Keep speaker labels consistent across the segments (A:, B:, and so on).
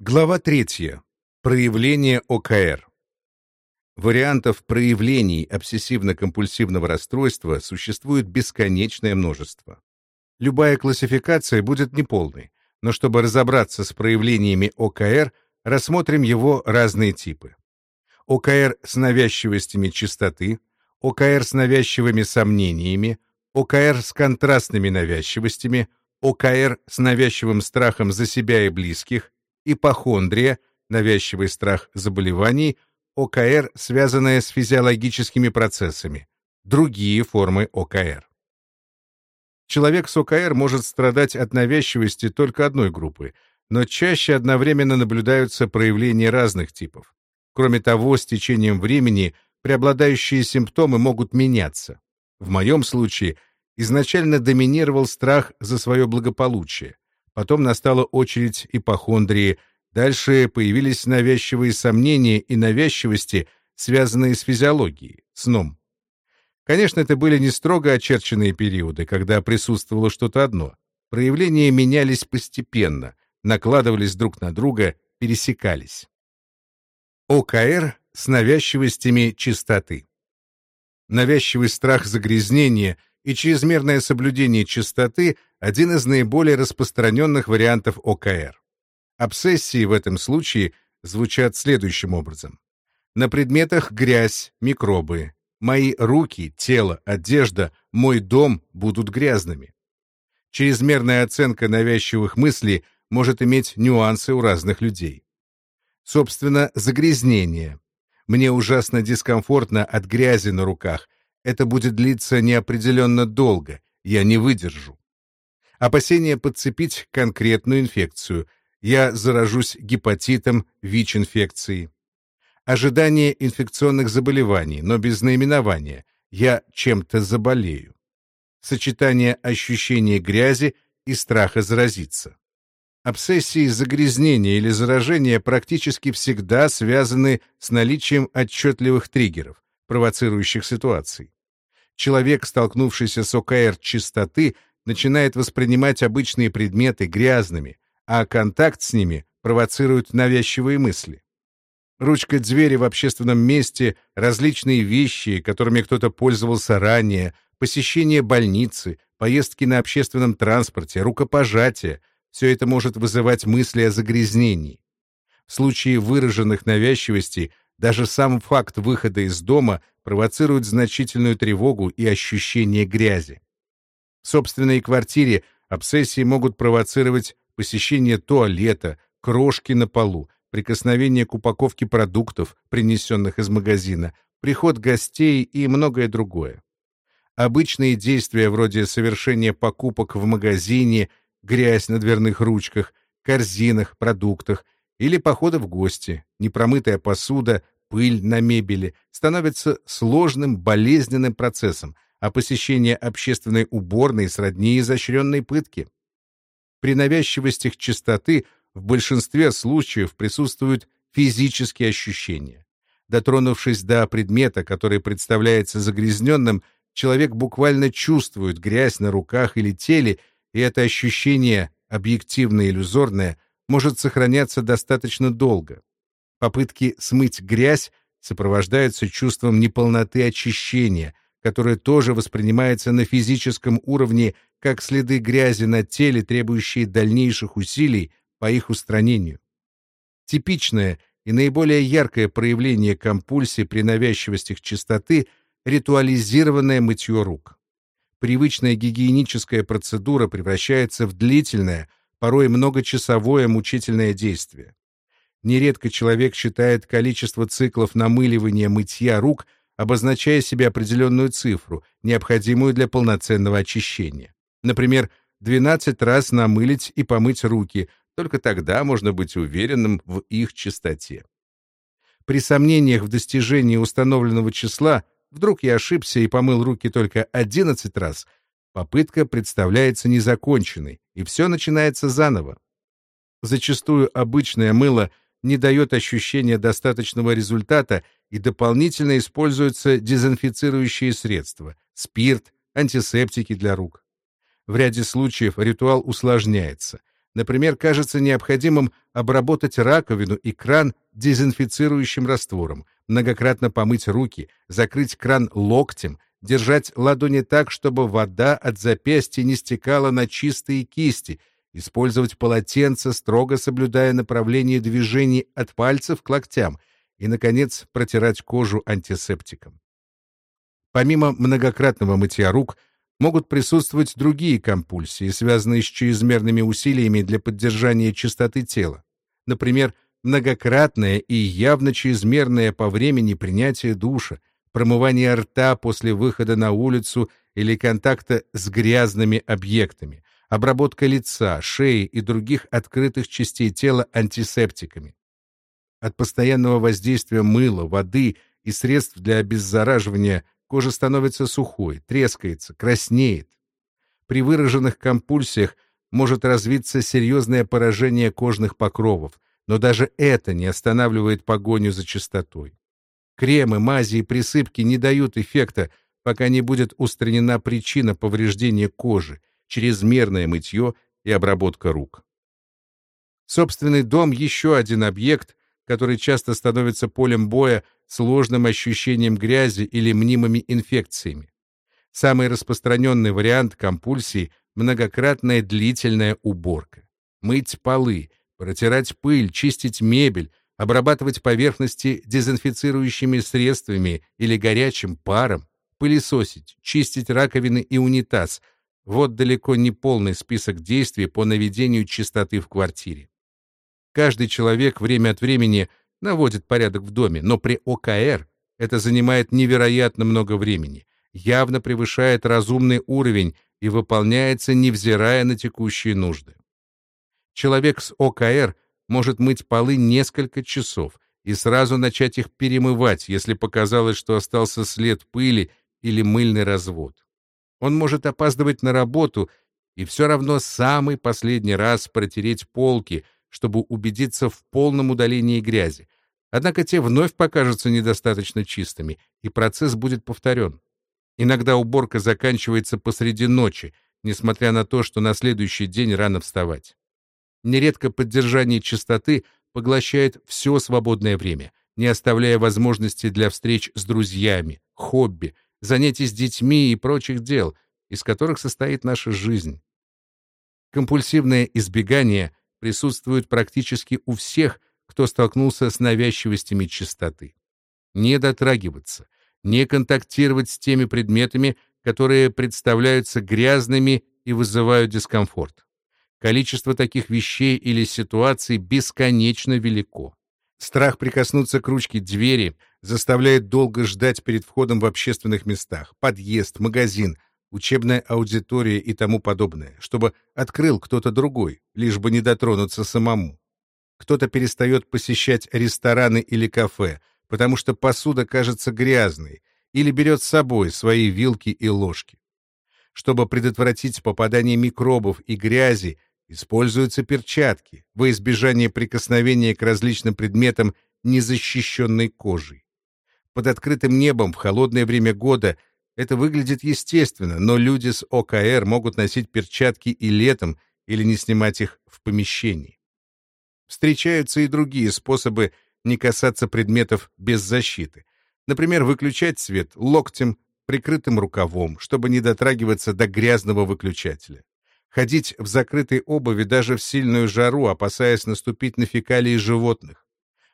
A: Глава третья. Проявление ОКР. Вариантов проявлений обсессивно-компульсивного расстройства существует бесконечное множество. Любая классификация будет неполной, но чтобы разобраться с проявлениями ОКР, рассмотрим его разные типы. ОКР с навязчивостями чистоты, ОКР с навязчивыми сомнениями, ОКР с контрастными навязчивостями, ОКР с навязчивым страхом за себя и близких, ипохондрия, навязчивый страх заболеваний, ОКР, связанная с физиологическими процессами, другие формы ОКР. Человек с ОКР может страдать от навязчивости только одной группы, но чаще одновременно наблюдаются проявления разных типов. Кроме того, с течением времени преобладающие симптомы могут меняться. В моем случае изначально доминировал страх за свое благополучие. Потом настала очередь ипохондрии, дальше появились навязчивые сомнения и навязчивости, связанные с физиологией, сном. Конечно, это были не строго очерченные периоды, когда присутствовало что-то одно. Проявления менялись постепенно, накладывались друг на друга, пересекались. ОКР с навязчивостями чистоты. Навязчивый страх загрязнения и чрезмерное соблюдение чистоты – один из наиболее распространенных вариантов ОКР. Обсессии в этом случае звучат следующим образом. На предметах грязь, микробы. Мои руки, тело, одежда, мой дом будут грязными. Чрезмерная оценка навязчивых мыслей может иметь нюансы у разных людей. Собственно, загрязнение. Мне ужасно дискомфортно от грязи на руках, это будет длиться неопределенно долго, я не выдержу. Опасение подцепить конкретную инфекцию, я заражусь гепатитом, ВИЧ-инфекцией. Ожидание инфекционных заболеваний, но без наименования, я чем-то заболею. Сочетание ощущения грязи и страха заразиться. Обсессии загрязнения или заражения практически всегда связаны с наличием отчетливых триггеров, провоцирующих ситуаций человек, столкнувшийся с ОКР чистоты, начинает воспринимать обычные предметы грязными, а контакт с ними провоцирует навязчивые мысли. Ручка двери в общественном месте, различные вещи, которыми кто-то пользовался ранее, посещение больницы, поездки на общественном транспорте, рукопожатие — все это может вызывать мысли о загрязнении. В случае выраженных навязчивостей даже сам факт выхода из дома провоцирует значительную тревогу и ощущение грязи. Собственной квартире обсессии могут провоцировать посещение туалета, крошки на полу, прикосновение к упаковке продуктов, принесенных из магазина, приход гостей и многое другое. Обычные действия вроде совершения покупок в магазине, грязь на дверных ручках, корзинах, продуктах — или походы в гости, непромытая посуда, пыль на мебели становятся сложным болезненным процессом, а посещение общественной уборной сродни изощренной пытки. При навязчивостях чистоты в большинстве случаев присутствуют физические ощущения. Дотронувшись до предмета, который представляется загрязненным, человек буквально чувствует грязь на руках или теле, и это ощущение, объективно-иллюзорное, может сохраняться достаточно долго. Попытки смыть грязь сопровождаются чувством неполноты очищения, которое тоже воспринимается на физическом уровне как следы грязи на теле, требующие дальнейших усилий по их устранению. Типичное и наиболее яркое проявление компульсии при навязчивостях чистоты — ритуализированное мытье рук. Привычная гигиеническая процедура превращается в длительное, порой многочасовое мучительное действие. Нередко человек считает количество циклов намыливания мытья рук, обозначая себе определенную цифру, необходимую для полноценного очищения. Например, 12 раз намылить и помыть руки, только тогда можно быть уверенным в их чистоте. При сомнениях в достижении установленного числа вдруг я ошибся и помыл руки только 11 раз, попытка представляется незаконченной, и все начинается заново. Зачастую обычное мыло не дает ощущения достаточного результата и дополнительно используются дезинфицирующие средства, спирт, антисептики для рук. В ряде случаев ритуал усложняется. Например, кажется необходимым обработать раковину и кран дезинфицирующим раствором, многократно помыть руки, закрыть кран локтем, держать ладони так, чтобы вода от запястья не стекала на чистые кисти, использовать полотенце, строго соблюдая направление движений от пальцев к локтям, и, наконец, протирать кожу антисептиком. Помимо многократного мытья рук, могут присутствовать другие компульсии, связанные с чрезмерными усилиями для поддержания чистоты тела. Например, многократное и явно чрезмерное по времени принятие душа, промывание рта после выхода на улицу или контакта с грязными объектами, обработка лица, шеи и других открытых частей тела антисептиками. От постоянного воздействия мыла, воды и средств для обеззараживания Кожа становится сухой, трескается, краснеет. При выраженных компульсиях может развиться серьезное поражение кожных покровов, но даже это не останавливает погоню за чистотой. Кремы, мази и присыпки не дают эффекта, пока не будет устранена причина повреждения кожи, чрезмерное мытье и обработка рук. Собственный дом — еще один объект, который часто становится полем боя сложным ощущением грязи или мнимыми инфекциями. Самый распространенный вариант компульсии — многократная длительная уборка. Мыть полы, протирать пыль, чистить мебель, обрабатывать поверхности дезинфицирующими средствами или горячим паром, пылесосить, чистить раковины и унитаз — вот далеко не полный список действий по наведению чистоты в квартире. Каждый человек время от времени наводит порядок в доме, но при ОКР это занимает невероятно много времени, явно превышает разумный уровень и выполняется, невзирая на текущие нужды. Человек с ОКР может мыть полы несколько часов и сразу начать их перемывать, если показалось, что остался след пыли или мыльный развод. Он может опаздывать на работу и все равно самый последний раз протереть полки — чтобы убедиться в полном удалении грязи. Однако те вновь покажутся недостаточно чистыми, и процесс будет повторен. Иногда уборка заканчивается посреди ночи, несмотря на то, что на следующий день рано вставать. Нередко поддержание чистоты поглощает все свободное время, не оставляя возможности для встреч с друзьями, хобби, занятий с детьми и прочих дел, из которых состоит наша жизнь. Компульсивное избегание присутствует практически у всех, кто столкнулся с навязчивостями чистоты. Не дотрагиваться, не контактировать с теми предметами, которые представляются грязными и вызывают дискомфорт. Количество таких вещей или ситуаций бесконечно велико. Страх прикоснуться к ручке двери заставляет долго ждать перед входом в общественных местах, подъезд, магазин, учебная аудитория и тому подобное, чтобы открыл кто-то другой, лишь бы не дотронуться самому. Кто-то перестает посещать рестораны или кафе, потому что посуда кажется грязной, или берет с собой свои вилки и ложки. Чтобы предотвратить попадание микробов и грязи, используются перчатки во избежание прикосновения к различным предметам незащищенной кожей. Под открытым небом в холодное время года это выглядит естественно, но люди с ОКР могут носить перчатки и летом или не снимать их в помещении. Встречаются и другие способы не касаться предметов без защиты. Например, выключать свет локтем, прикрытым рукавом, чтобы не дотрагиваться до грязного выключателя. Ходить в закрытой обуви даже в сильную жару, опасаясь наступить на фекалии животных.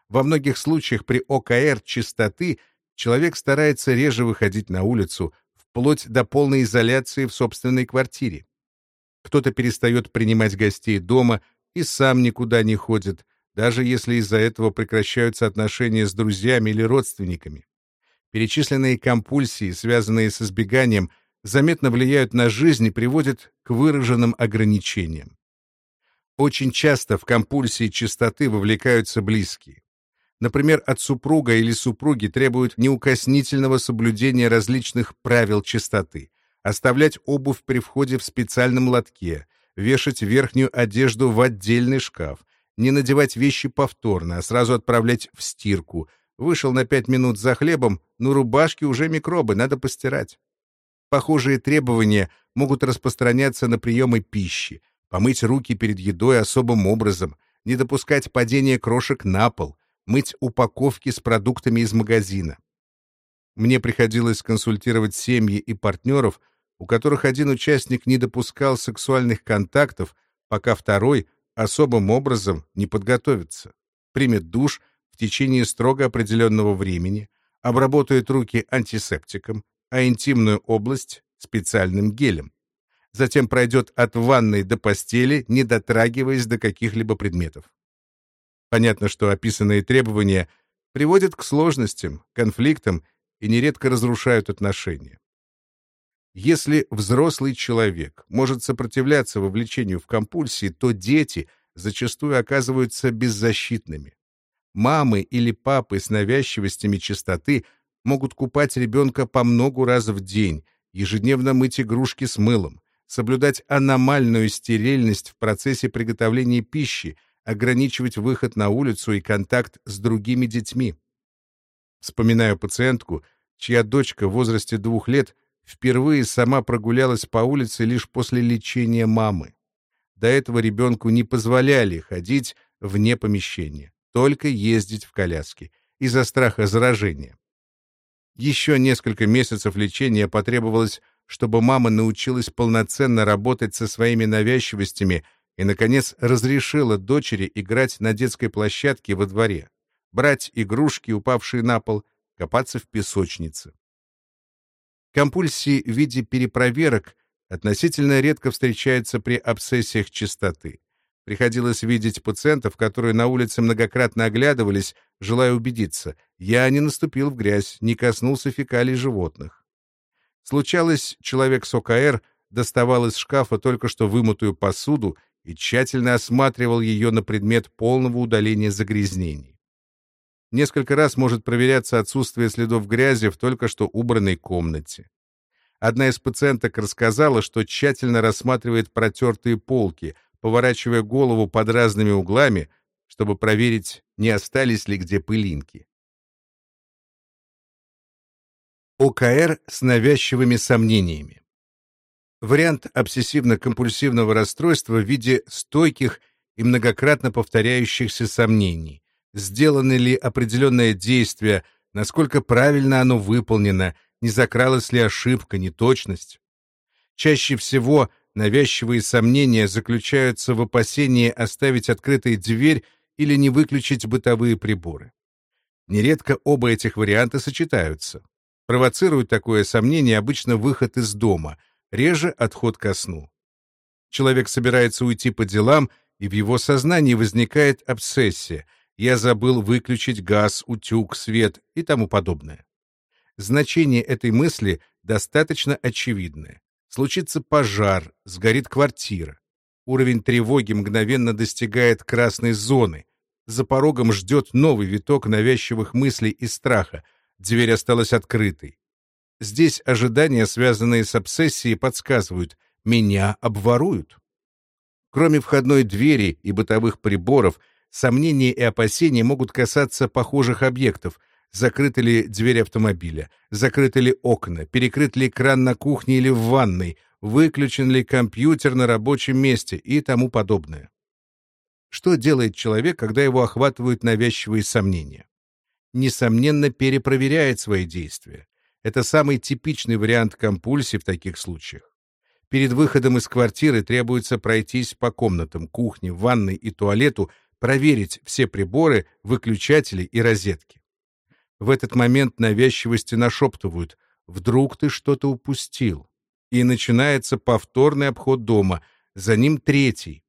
A: Во многих случаях при ОКР чистоты – человек старается реже выходить на улицу, вплоть до полной изоляции в собственной квартире. Кто-то перестает принимать гостей дома и сам никуда не ходит, даже если из-за этого прекращаются отношения с друзьями или родственниками. Перечисленные компульсии, связанные с избеганием, заметно влияют на жизнь и приводят к выраженным ограничениям. Очень часто в компульсии чистоты вовлекаются близкие. Например, от супруга или супруги требуют неукоснительного соблюдения различных правил чистоты, оставлять обувь при входе в специальном лотке, вешать верхнюю одежду в отдельный шкаф, не надевать вещи повторно, а сразу отправлять в стирку. Вышел на пять минут за хлебом, но рубашки уже микробы, надо постирать. Похожие требования могут распространяться на приемы пищи, помыть руки перед едой особым образом, не допускать падения крошек на пол, мыть упаковки с продуктами из магазина. Мне приходилось консультировать семьи и партнеров, у которых один участник не допускал сексуальных контактов, пока второй особым образом не подготовится, примет душ в течение строго определенного времени, обработает руки антисептиком, а интимную область — специальным гелем. Затем пройдет от ванной до постели, не дотрагиваясь до каких-либо предметов. Понятно, что описанные требования приводят к сложностям, конфликтам и нередко разрушают отношения. Если взрослый человек может сопротивляться вовлечению в компульсии, то дети зачастую оказываются беззащитными. Мамы или папы с навязчивостями чистоты могут купать ребенка по многу раз в день, ежедневно мыть игрушки с мылом, соблюдать аномальную стерильность в процессе приготовления пищи, ограничивать выход на улицу и контакт с другими детьми. Вспоминаю пациентку, чья дочка в возрасте двух лет впервые сама прогулялась по улице лишь после лечения мамы. До этого ребенку не позволяли ходить вне помещения, только ездить в коляске из-за страха заражения. Еще несколько месяцев лечения потребовалось, чтобы мама научилась полноценно работать со своими навязчивостями и, наконец, разрешила дочери играть на детской площадке во дворе, брать игрушки, упавшие на пол, копаться в песочнице. Компульсии в виде перепроверок относительно редко встречаются при обсессиях чистоты. Приходилось видеть пациентов, которые на улице многократно оглядывались, желая убедиться, я не наступил в грязь, не коснулся фекалий животных. Случалось, человек с ОКР доставал из шкафа только что вымытую посуду и тщательно осматривал ее на предмет полного удаления загрязнений. Несколько раз может проверяться отсутствие следов грязи в только что убранной комнате. Одна из пациенток рассказала, что тщательно рассматривает протертые полки, поворачивая голову под разными углами, чтобы проверить, не остались ли где пылинки. ОКР с навязчивыми сомнениями. Вариант обсессивно-компульсивного расстройства в виде стойких и многократно повторяющихся сомнений сделано ли определенное действие, насколько правильно оно выполнено, не закралась ли ошибка, неточность. Чаще всего навязчивые сомнения заключаются в опасении оставить открытой дверь или не выключить бытовые приборы. Нередко оба этих варианта сочетаются. Провоцирует такое сомнение обычно выход из дома, реже отход ко сну. Человек собирается уйти по делам, и в его сознании возникает обсессия — я забыл выключить газ, утюг, свет и тому подобное. Значение этой мысли достаточно очевидное. Случится пожар, сгорит квартира. Уровень тревоги мгновенно достигает красной зоны. За порогом ждет новый виток навязчивых мыслей и страха. Дверь осталась открытой. Здесь ожидания, связанные с обсессией, подсказывают «меня обворуют». Кроме входной двери и бытовых приборов — Сомнения и опасения могут касаться похожих объектов. Закрыты ли дверь автомобиля, закрыты ли окна, перекрыт ли кран на кухне или в ванной, выключен ли компьютер на рабочем месте и тому подобное. Что делает человек, когда его охватывают навязчивые сомнения? Несомненно, перепроверяет свои действия. Это самый типичный вариант компульсии в таких случаях. Перед выходом из квартиры требуется пройтись по комнатам, кухне, ванной и туалету проверить все приборы, выключатели и розетки. В этот момент навязчивости нашептывают «Вдруг ты что-то упустил?» И начинается повторный обход дома, за ним третий.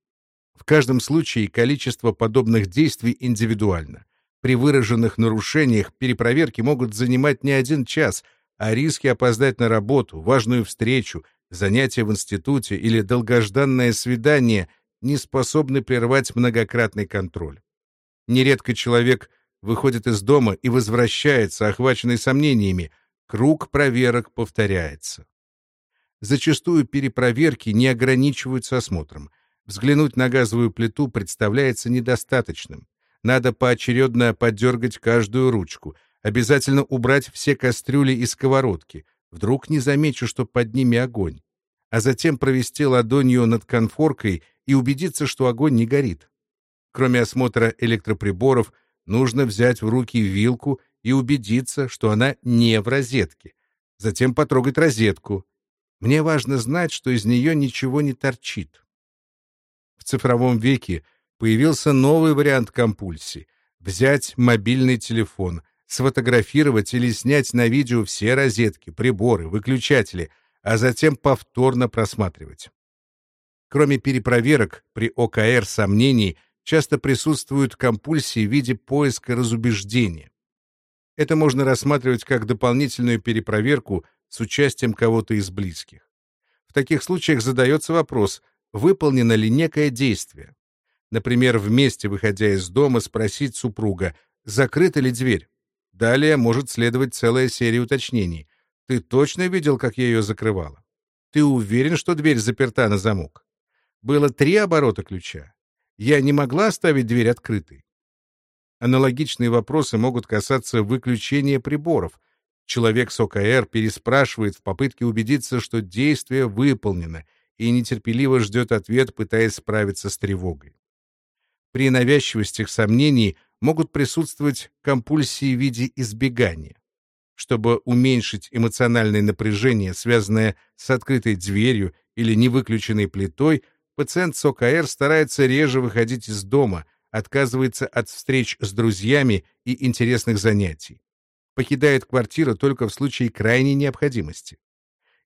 A: В каждом случае количество подобных действий индивидуально. При выраженных нарушениях перепроверки могут занимать не один час, а риски опоздать на работу, важную встречу, занятие в институте или долгожданное свидание не способны прервать многократный контроль. Нередко человек выходит из дома и возвращается, охваченный сомнениями. Круг проверок повторяется. Зачастую перепроверки не ограничиваются осмотром. Взглянуть на газовую плиту представляется недостаточным. Надо поочередно подергать каждую ручку, обязательно убрать все кастрюли и сковородки. Вдруг не замечу, что под ними огонь. А затем провести ладонью над конфоркой и убедиться, что огонь не горит. Кроме осмотра электроприборов, нужно взять в руки вилку и убедиться, что она не в розетке. Затем потрогать розетку. Мне важно знать, что из нее ничего не торчит. В цифровом веке появился новый вариант компульсии — взять мобильный телефон, сфотографировать или снять на видео все розетки, приборы, выключатели, а затем повторно просматривать. Кроме перепроверок, при ОКР сомнений часто присутствуют компульсии в виде поиска разубеждения. Это можно рассматривать как дополнительную перепроверку с участием кого-то из близких. В таких случаях задается вопрос, выполнено ли некое действие. Например, вместе, выходя из дома, спросить супруга, закрыта ли дверь. Далее может следовать целая серия уточнений. Ты точно видел, как я ее закрывала? Ты уверен, что дверь заперта на замок? Было три оборота ключа. Я не могла оставить дверь открытой. Аналогичные вопросы могут касаться выключения приборов. Человек с ОКР переспрашивает в попытке убедиться, что действие выполнено, и нетерпеливо ждет ответ, пытаясь справиться с тревогой. При навязчивостях сомнений могут присутствовать компульсии в виде избегания. Чтобы уменьшить эмоциональное напряжение, связанное с открытой дверью или невыключенной плитой, пациент с ОКР старается реже выходить из дома, отказывается от встреч с друзьями и интересных занятий. Покидает квартиру только в случае крайней необходимости.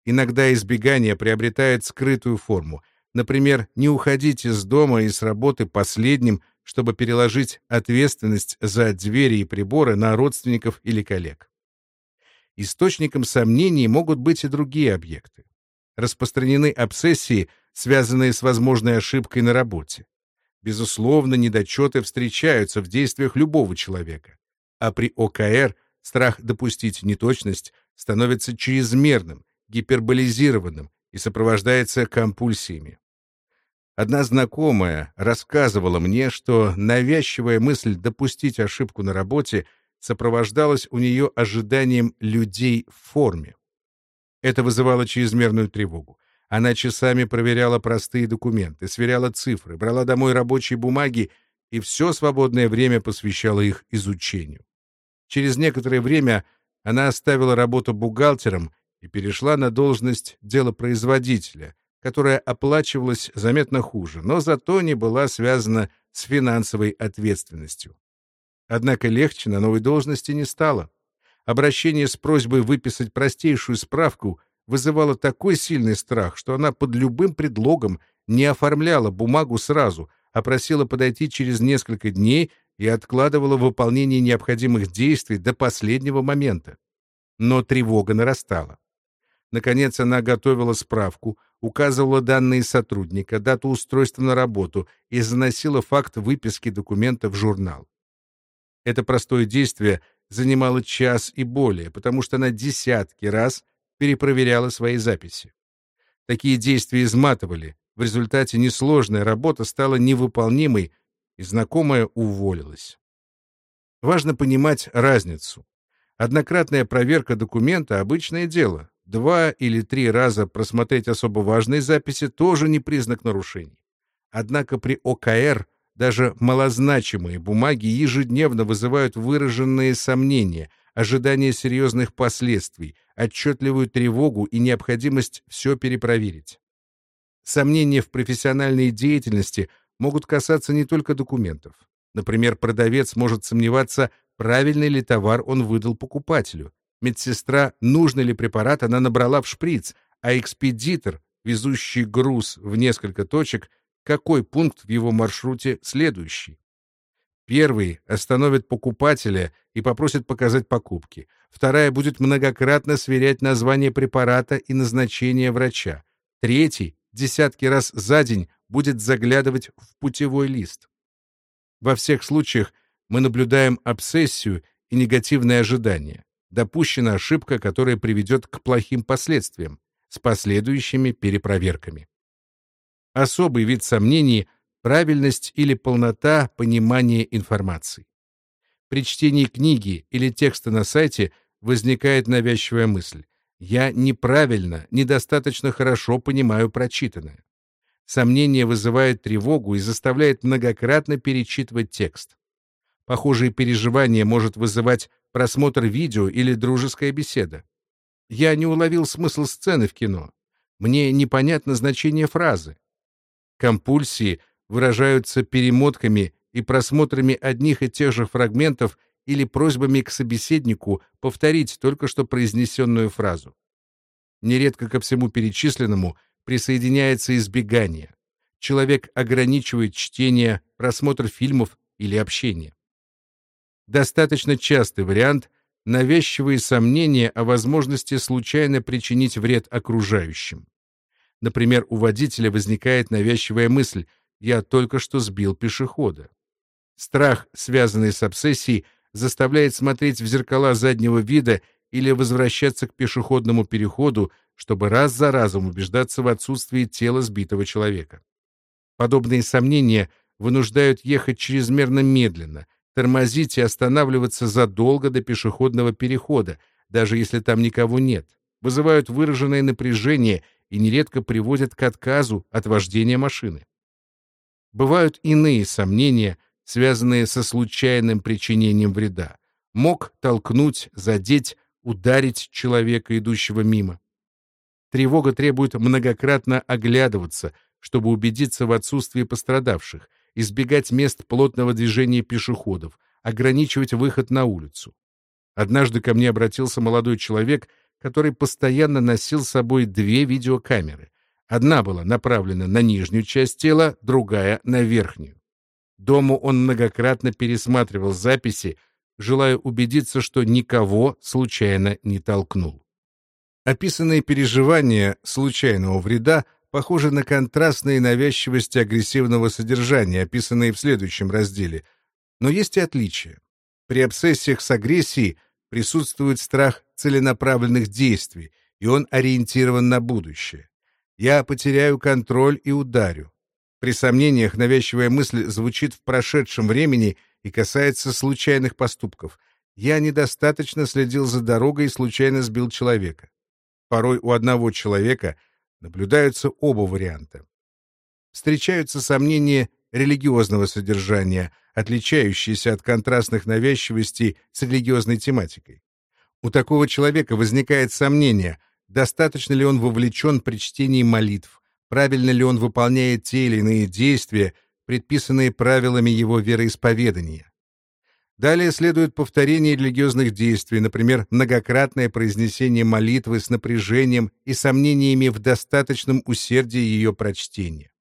A: Иногда избегание приобретает скрытую форму. Например, не уходить из дома и с работы последним, чтобы переложить ответственность за двери и приборы на родственников или коллег. Источником сомнений могут быть и другие объекты. Распространены обсессии, связанные с возможной ошибкой на работе. Безусловно, недочеты встречаются в действиях любого человека. А при ОКР страх допустить неточность становится чрезмерным, гиперболизированным и сопровождается компульсиями. Одна знакомая рассказывала мне, что навязчивая мысль допустить ошибку на работе сопровождалась у нее ожиданием людей в форме. Это вызывало чрезмерную тревогу. Она часами проверяла простые документы, сверяла цифры, брала домой рабочие бумаги и все свободное время посвящала их изучению. Через некоторое время она оставила работу бухгалтером и перешла на должность делопроизводителя, которая оплачивалась заметно хуже, но зато не была связана с финансовой ответственностью. Однако легче на новой должности не стало. Обращение с просьбой выписать простейшую справку вызывало такой сильный страх, что она под любым предлогом не оформляла бумагу сразу, а просила подойти через несколько дней и откладывала выполнение необходимых действий до последнего момента. Но тревога нарастала. Наконец она готовила справку, указывала данные сотрудника, дату устройства на работу и заносила факт выписки документа в журнал. Это простое действие занимало час и более, потому что она десятки раз перепроверяла свои записи. Такие действия изматывали, в результате несложная работа стала невыполнимой, и знакомая уволилась. Важно понимать разницу. Однократная проверка документа — обычное дело, Два или три раза просмотреть особо важные записи тоже не признак нарушений. Однако при ОКР даже малозначимые бумаги ежедневно вызывают выраженные сомнения, ожидание серьезных последствий, отчетливую тревогу и необходимость все перепроверить. Сомнения в профессиональной деятельности могут касаться не только документов. Например, продавец может сомневаться, правильный ли товар он выдал покупателю, Медсестра, нужный ли препарат она набрала в шприц, а экспедитор, везущий груз в несколько точек, какой пункт в его маршруте следующий. Первый остановит покупателя и попросит показать покупки. Вторая будет многократно сверять название препарата и назначение врача. Третий десятки раз за день будет заглядывать в путевой лист. Во всех случаях мы наблюдаем обсессию и негативные ожидания допущена ошибка, которая приведет к плохим последствиям с последующими перепроверками. Особый вид сомнений — правильность или полнота понимания информации. При чтении книги или текста на сайте возникает навязчивая мысль «я неправильно, недостаточно хорошо понимаю прочитанное». Сомнение вызывает тревогу и заставляет многократно перечитывать текст. Похожие переживания может вызывать просмотр видео или дружеская беседа. Я не уловил смысл сцены в кино. Мне непонятно значение фразы. Компульсии выражаются перемотками и просмотрами одних и тех же фрагментов или просьбами к собеседнику повторить только что произнесенную фразу. Нередко ко всему перечисленному присоединяется избегание. Человек ограничивает чтение, просмотр фильмов или общение. Достаточно частый вариант — навязчивые сомнения о возможности случайно причинить вред окружающим. Например, у водителя возникает навязчивая мысль «я только что сбил пешехода». Страх, связанный с обсессией, заставляет смотреть в зеркала заднего вида или возвращаться к пешеходному переходу, чтобы раз за разом убеждаться в отсутствии тела сбитого человека. Подобные сомнения вынуждают ехать чрезмерно медленно, тормозить и останавливаться задолго до пешеходного перехода, даже если там никого нет, вызывают выраженное напряжение и нередко приводят к отказу от вождения машины. Бывают иные сомнения, связанные со случайным причинением вреда. Мог толкнуть, задеть, ударить человека, идущего мимо. Тревога требует многократно оглядываться, чтобы убедиться в отсутствии пострадавших, избегать мест плотного движения пешеходов, ограничивать выход на улицу. Однажды ко мне обратился молодой человек, который постоянно носил с собой две видеокамеры. Одна была направлена на нижнюю часть тела, другая — на верхнюю. Дому он многократно пересматривал записи, желая убедиться, что никого случайно не толкнул. Описанные переживания случайного вреда похожи на контрастные навязчивости агрессивного содержания, описанные в следующем разделе. Но есть и отличия. При обсессиях с агрессией присутствует страх целенаправленных действий, и он ориентирован на будущее. Я потеряю контроль и ударю. При сомнениях навязчивая мысль звучит в прошедшем времени и касается случайных поступков. Я недостаточно следил за дорогой и случайно сбил человека. Порой у одного человека наблюдаются оба варианта. Встречаются сомнения религиозного содержания, отличающиеся от контрастных навязчивостей с религиозной тематикой. У такого человека возникает сомнение, достаточно ли он вовлечен при чтении молитв, правильно ли он выполняет те или иные действия, предписанные правилами его вероисповедания. Далее следует повторение религиозных действий, например, многократное произнесение молитвы с напряжением и сомнениями в достаточном усердии ее прочтения.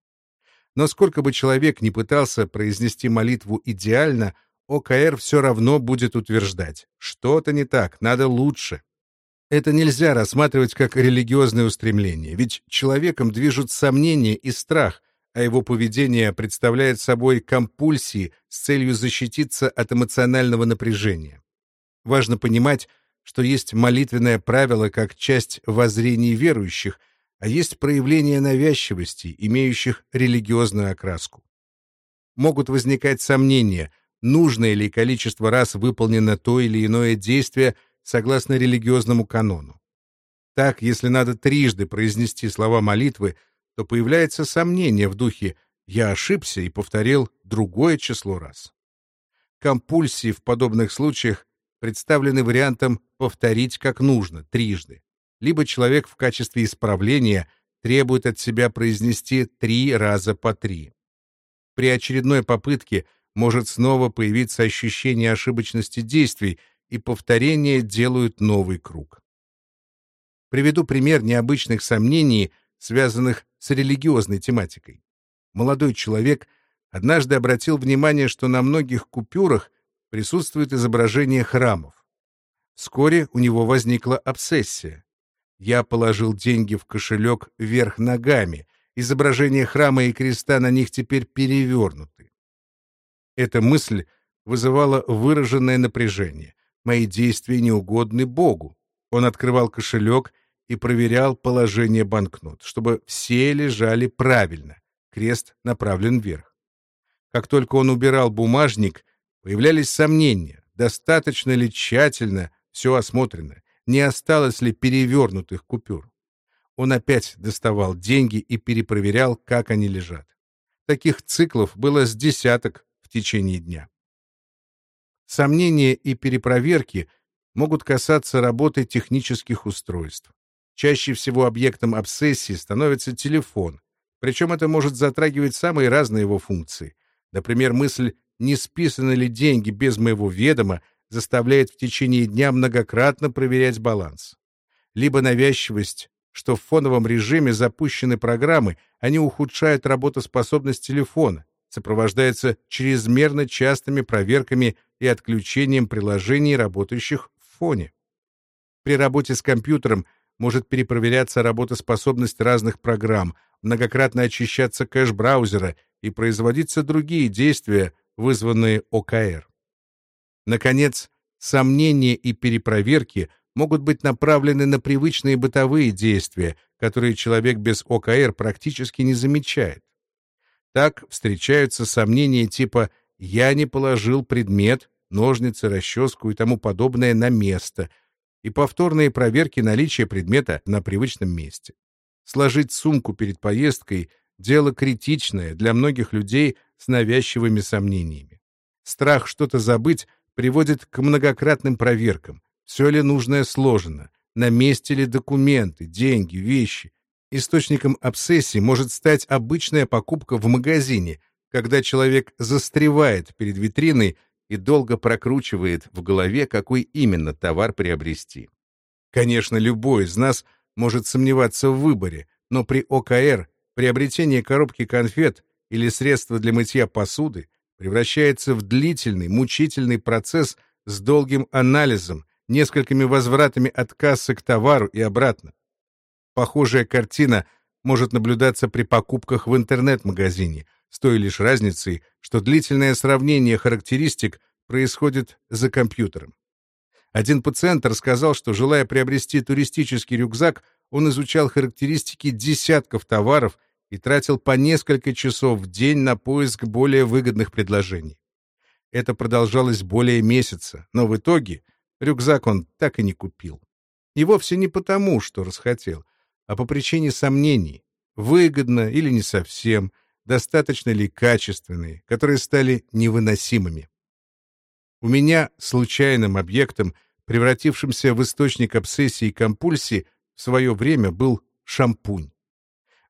A: Но сколько бы человек ни пытался произнести молитву идеально, ОКР все равно будет утверждать, что-то не так, надо лучше. Это нельзя рассматривать как религиозное устремление, ведь человеком движут сомнения и страх, а его поведение представляет собой компульсии с целью защититься от эмоционального напряжения. Важно понимать, что есть молитвенное правило как часть воззрений верующих, а есть проявления навязчивости, имеющих религиозную окраску. Могут возникать сомнения, нужное ли количество раз выполнено то или иное действие согласно религиозному канону. Так, если надо трижды произнести слова молитвы, то появляется сомнение в духе «я ошибся» и повторил другое число раз. Компульсии в подобных случаях представлены вариантом «повторить как нужно» трижды, либо человек в качестве исправления требует от себя произнести три раза по три. При очередной попытке – может снова появиться ощущение ошибочности действий, и повторения делают новый круг. Приведу пример необычных сомнений, связанных с религиозной тематикой. Молодой человек однажды обратил внимание, что на многих купюрах присутствует изображение храмов. Вскоре у него возникла обсессия. Я положил деньги в кошелек вверх ногами, изображение храма и креста на них теперь перевернуты. Эта мысль вызывала выраженное напряжение. Мои действия неугодны Богу. Он открывал кошелек и проверял положение банкнот, чтобы все лежали правильно, крест направлен вверх. Как только он убирал бумажник, появлялись сомнения, достаточно ли тщательно все осмотрено, не осталось ли перевернутых купюр. он опять доставал деньги и перепроверял, как они лежат. Таких циклов было с десяток в течение дня. Сомнения и перепроверки могут касаться работы технических устройств. Чаще всего объектом обсессии становится телефон, причем это может затрагивать самые разные его функции. Например, мысль «не списаны ли деньги без моего ведома» заставляет в течение дня многократно проверять баланс. Либо навязчивость, что в фоновом режиме запущены программы, они ухудшают работоспособность телефона, сопровождается чрезмерно частыми проверками и отключением приложений, работающих в фоне. При работе с компьютером может перепроверяться работоспособность разных программ, многократно очищаться кэш браузера и производиться другие действия, вызванные ОКР. Наконец, сомнения и перепроверки могут быть направлены на привычные бытовые действия, которые человек без ОКР практически не замечает. Так встречаются сомнения типа «я не положил предмет, ножницы, расческу и тому подобное на место», и повторные проверки наличия предмета на привычном месте. Сложить сумку перед поездкой — дело критичное для многих людей с навязчивыми сомнениями. Страх что-то забыть приводит к многократным проверкам. Все ли нужное сложено? На месте ли документы, деньги, вещи? Источником обсессии может стать обычная покупка в магазине, когда человек застревает перед витриной и долго прокручивает в голове, какой именно товар приобрести. Конечно, любой из нас может сомневаться в выборе, но при ОКР приобретение коробки конфет или средства для мытья посуды превращается в длительный, мучительный процесс с долгим анализом, несколькими возвратами от кассы к товару и обратно. Похожая картина может наблюдаться при покупках в интернет-магазине, с той лишь разницей, что длительное сравнение характеристик происходит за компьютером. Один пациент рассказал, что, желая приобрести туристический рюкзак, он изучал характеристики десятков товаров и тратил по несколько часов в день на поиск более выгодных предложений. Это продолжалось более месяца, но в итоге рюкзак он так и не купил. И вовсе не потому, что расхотел, а по причине сомнений, выгодно или не совсем, достаточно ли качественные, которые стали невыносимыми. У меня случайным объектом, превратившимся в источник обсессии и компульсии, в свое время был шампунь.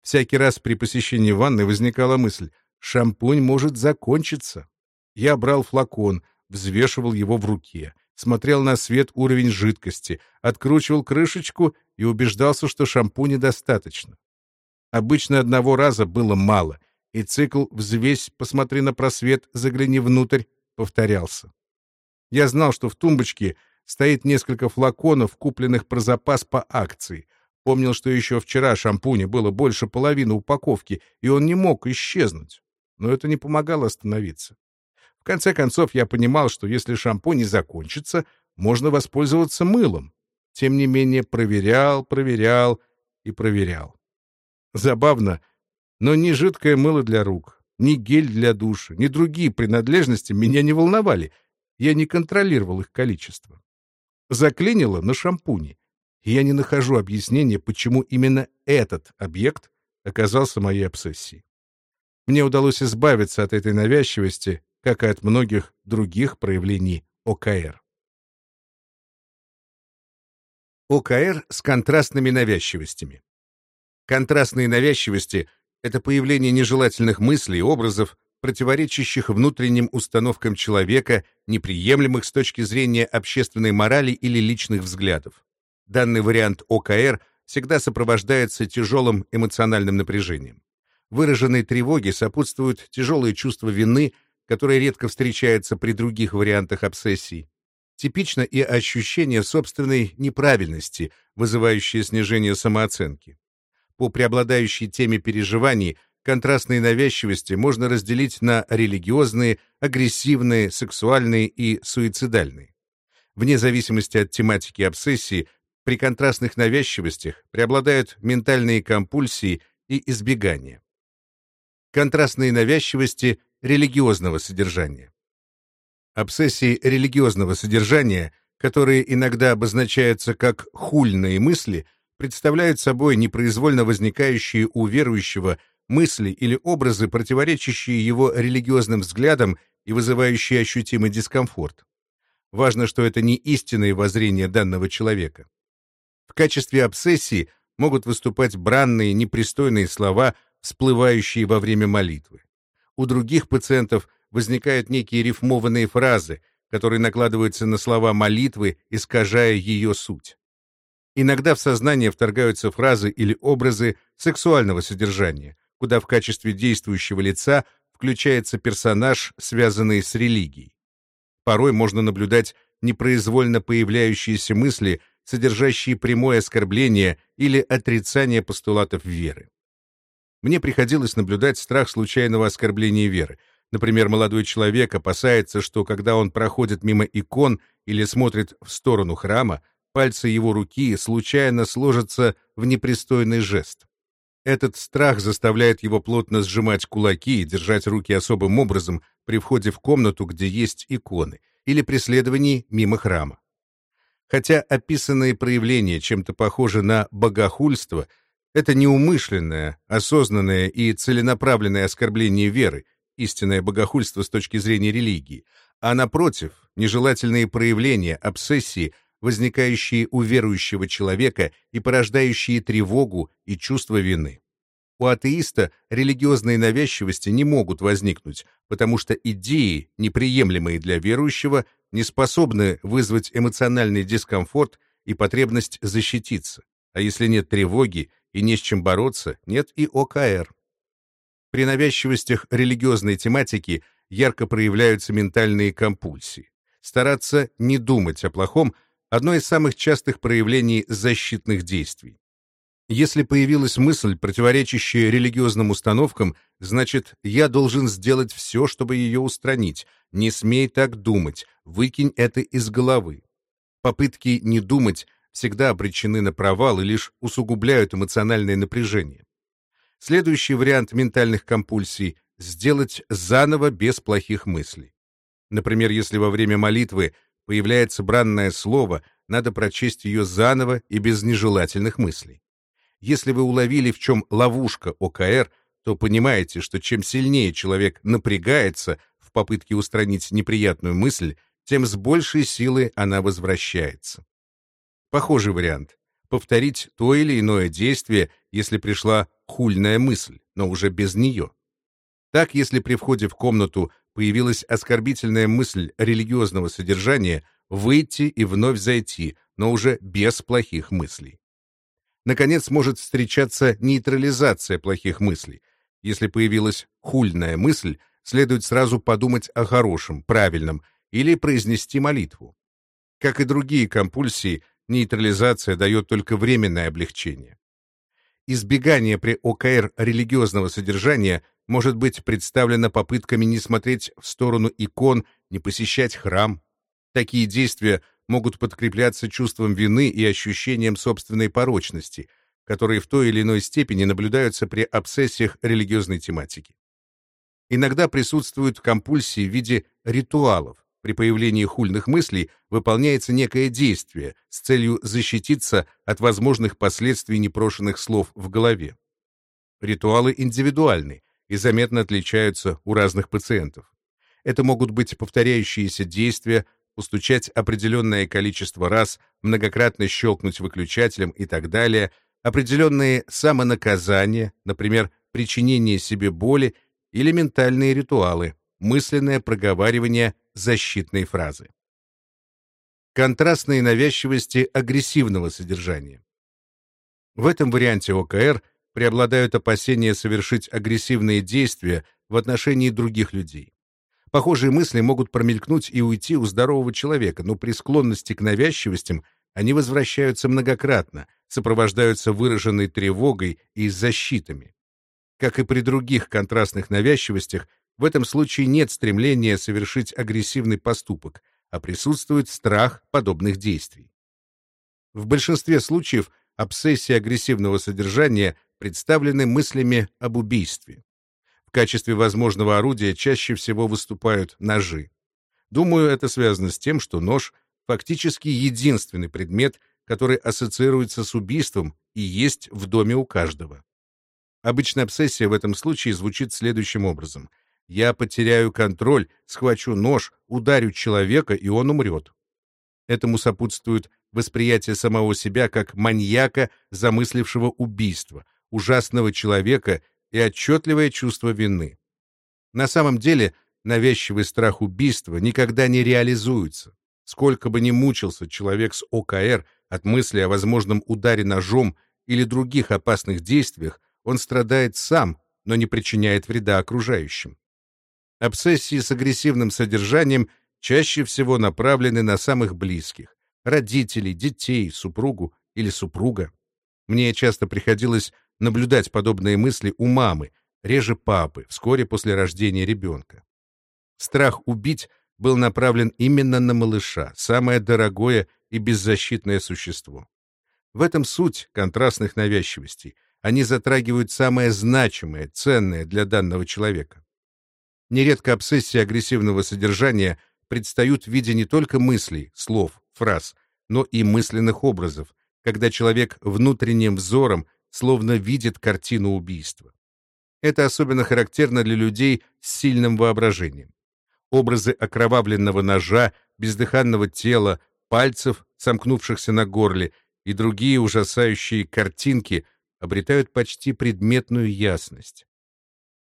A: Всякий раз при посещении ванны возникала мысль, шампунь может закончиться. Я брал флакон, взвешивал его в руке, смотрел на свет уровень жидкости, откручивал крышечку и убеждался, что шампуня достаточно. Обычно одного раза было мало, и цикл «взвесь, посмотри на просвет, загляни внутрь» повторялся. Я знал, что в тумбочке стоит несколько флаконов, купленных про запас по акции — Помнил, что еще вчера шампуня было больше половины упаковки, и он не мог исчезнуть. Но это не помогало остановиться. В конце концов, я понимал, что если шампунь не закончится, можно воспользоваться мылом. Тем не менее, проверял, проверял и проверял. Забавно, но ни жидкое мыло для рук, ни гель для душа, ни другие принадлежности меня не волновали. Я не контролировал их количество. Заклинило на шампуне и я не нахожу объяснения, почему именно этот объект оказался моей обсессией. Мне удалось избавиться от этой навязчивости, как и от многих других проявлений ОКР. ОКР с контрастными навязчивостями. Контрастные навязчивости — это появление нежелательных мыслей, образов, противоречащих внутренним установкам человека, неприемлемых с точки зрения общественной морали или личных взглядов. Данный вариант ОКР всегда сопровождается тяжелым эмоциональным напряжением. Выраженной тревоге сопутствуют тяжелые чувства вины, которые редко встречаются при других вариантах обсессий. Типично и ощущение собственной неправильности, вызывающее снижение самооценки. По преобладающей теме переживаний контрастные навязчивости можно разделить на религиозные, агрессивные, сексуальные и суицидальные. Вне зависимости от тематики обсессии, при контрастных навязчивостях преобладают ментальные компульсии и избегания. Контрастные навязчивости религиозного содержания. Обсессии религиозного содержания, которые иногда обозначаются как хульные мысли, представляют собой непроизвольно возникающие у верующего мысли или образы, противоречащие его религиозным взглядам и вызывающие ощутимый дискомфорт. Важно, что это не истинные воззрения данного человека. В качестве обсессии могут выступать бранные, непристойные слова, всплывающие во время молитвы. У других пациентов возникают некие рифмованные фразы, которые накладываются на слова молитвы, искажая ее суть. Иногда в сознание вторгаются фразы или образы сексуального содержания, куда в качестве действующего лица включается персонаж, связанный с религией. Порой можно наблюдать непроизвольно появляющиеся мысли, содержащие прямое оскорбление или отрицание постулатов веры. Мне приходилось наблюдать страх случайного оскорбления веры. Например, молодой человек опасается, что когда он проходит мимо икон или смотрит в сторону храма, пальцы его руки случайно сложатся в непристойный жест. Этот страх заставляет его плотно сжимать кулаки и держать руки особым образом при входе в комнату, где есть иконы, или при следовании мимо храма. Хотя описанные проявления чем-то похожи на богохульство, это неумышленное, осознанное и целенаправленное оскорбление веры, истинное богохульство с точки зрения религии, а напротив, нежелательные проявления обсессии – возникающие у верующего человека и порождающие тревогу и чувство вины. У атеиста религиозные навязчивости не могут возникнуть, потому что идеи, неприемлемые для верующего, не способны вызвать эмоциональный дискомфорт и потребность защититься. А если нет тревоги и не с чем бороться, нет и ОКР. При навязчивостях религиозной тематики ярко проявляются ментальные компульсии. Стараться не думать о плохом – одно из самых частых проявлений защитных действий. Если появилась мысль, противоречащая религиозным установкам, значит, я должен сделать все, чтобы ее устранить. Не смей так думать, выкинь это из головы. Попытки не думать всегда обречены на провал и лишь усугубляют эмоциональное напряжение. Следующий вариант ментальных компульсий — сделать заново без плохих мыслей. Например, если во время молитвы появляется бранное слово, надо прочесть ее заново и без нежелательных мыслей. Если вы уловили, в чем ловушка ОКР, то понимаете, что чем сильнее человек напрягается в попытке устранить неприятную мысль, тем с большей силой она возвращается. Похожий вариант. Повторить то или иное действие, если пришла хульная мысль, но уже без нее. Так, если при входе в комнату появилась оскорбительная мысль религиозного содержания выйти и вновь зайти, но уже без плохих мыслей. Наконец, может встречаться нейтрализация плохих мыслей. Если появилась хульная мысль, следует сразу подумать о хорошем, правильном или произнести молитву. Как и другие компульсии, нейтрализация дает только временное облегчение. Избегание при ОКР религиозного содержания может быть представлена попытками не смотреть в сторону икон, не посещать храм. Такие действия могут подкрепляться чувством вины и ощущением собственной порочности, которые в той или иной степени наблюдаются при обсессиях религиозной тематики. Иногда присутствуют компульсии в виде ритуалов. При появлении хульных мыслей выполняется некое действие с целью защититься от возможных последствий непрошенных слов в голове. Ритуалы индивидуальны, и заметно отличаются у разных пациентов. Это могут быть повторяющиеся действия, устучать определенное количество раз, многократно щелкнуть выключателем и так далее, определенные самонаказания, например, причинение себе боли или ментальные ритуалы, мысленное проговаривание защитной фразы. Контрастные навязчивости агрессивного содержания. В этом варианте ОКР – преобладают опасения совершить агрессивные действия в отношении других людей. Похожие мысли могут промелькнуть и уйти у здорового человека, но при склонности к навязчивостям они возвращаются многократно, сопровождаются выраженной тревогой и защитами. Как и при других контрастных навязчивостях, в этом случае нет стремления совершить агрессивный поступок, а присутствует страх подобных действий. В большинстве случаев обсессия агрессивного содержания представлены мыслями об убийстве. В качестве возможного орудия чаще всего выступают ножи. Думаю, это связано с тем, что нож фактически единственный предмет, который ассоциируется с убийством и есть в доме у каждого. Обычно обсессия в этом случае звучит следующим образом. Я потеряю контроль, схвачу нож, ударю человека, и он умрет. Этому сопутствует восприятие самого себя как маньяка, замыслившего убийство, ужасного человека и отчетливое чувство вины. На самом деле, навязчивый страх убийства никогда не реализуется. Сколько бы ни мучился человек с ОКР от мысли о возможном ударе ножом или других опасных действиях, он страдает сам, но не причиняет вреда окружающим. Обсессии с агрессивным содержанием чаще всего направлены на самых близких — родителей, детей, супругу или супруга. Мне часто приходилось наблюдать подобные мысли у мамы, реже папы, вскоре после рождения ребенка. Страх убить был направлен именно на малыша, самое дорогое и беззащитное существо. В этом суть контрастных навязчивостей. Они затрагивают самое значимое, ценное для данного человека. Нередко обсессии агрессивного содержания предстают в виде не только мыслей, слов, фраз, но и мысленных образов, когда человек внутренним взором словно видит картину убийства. Это особенно характерно для людей с сильным воображением. Образы окровавленного ножа, бездыханного тела, пальцев, сомкнувшихся на горле, и другие ужасающие картинки обретают почти предметную ясность.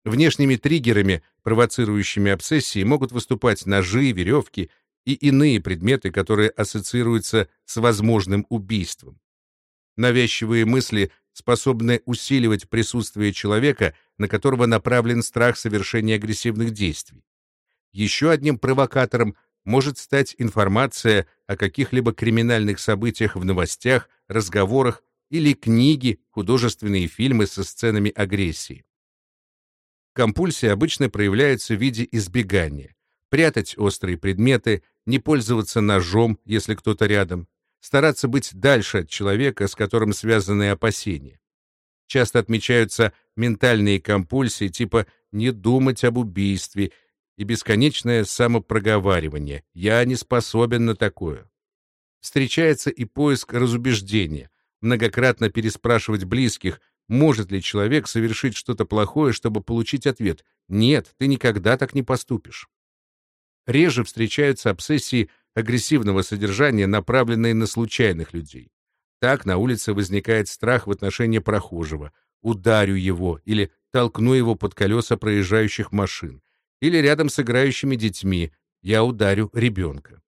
A: Внешними триггерами, провоцирующими обсессии, могут выступать ножи, веревки и иные предметы, которые ассоциируются с возможным убийством. Навязчивые мысли способны усиливать присутствие человека, на которого направлен страх совершения агрессивных действий. Еще одним провокатором может стать информация о каких-либо криминальных событиях в новостях, разговорах или книги, художественные фильмы со сценами агрессии. Компульсия обычно проявляется в виде избегания. Прятать острые предметы, не пользоваться ножом, если кто-то рядом, стараться быть дальше от человека, с которым связаны опасения. Часто отмечаются ментальные компульсии типа «не думать об убийстве» и бесконечное самопроговаривание «я не способен на такое». Встречается и поиск разубеждения, многократно переспрашивать близких, может ли человек совершить что-то плохое, чтобы получить ответ «нет, ты никогда так не поступишь». Реже встречаются обсессии агрессивного содержания, направленные на случайных людей. Так на улице возникает страх в отношении прохожего, ударю его или толкну его под колеса проезжающих машин, или рядом с играющими детьми, я ударю ребенка.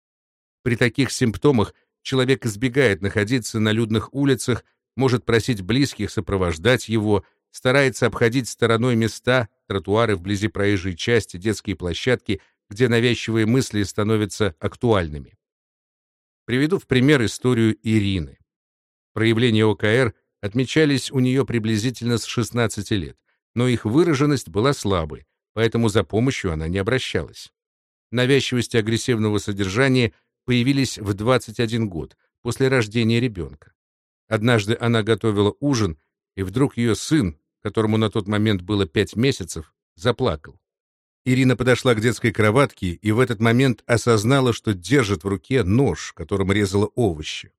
A: При таких симптомах человек избегает находиться на людных улицах может просить близких сопровождать его, старается обходить стороной места, тротуары вблизи проезжей части, детские площадки, где навязчивые мысли становятся актуальными. Приведу в пример историю Ирины. Проявления ОКР отмечались у нее приблизительно с 16 лет, но их выраженность была слабой, поэтому за помощью она не обращалась. Навязчивости агрессивного содержания появились в 21 год, после рождения ребенка. Однажды она готовила ужин, и вдруг ее сын, которому на тот момент было пять месяцев, заплакал. Ирина подошла к детской кроватке и в этот момент осознала, что держит в руке нож, которым резала овощи.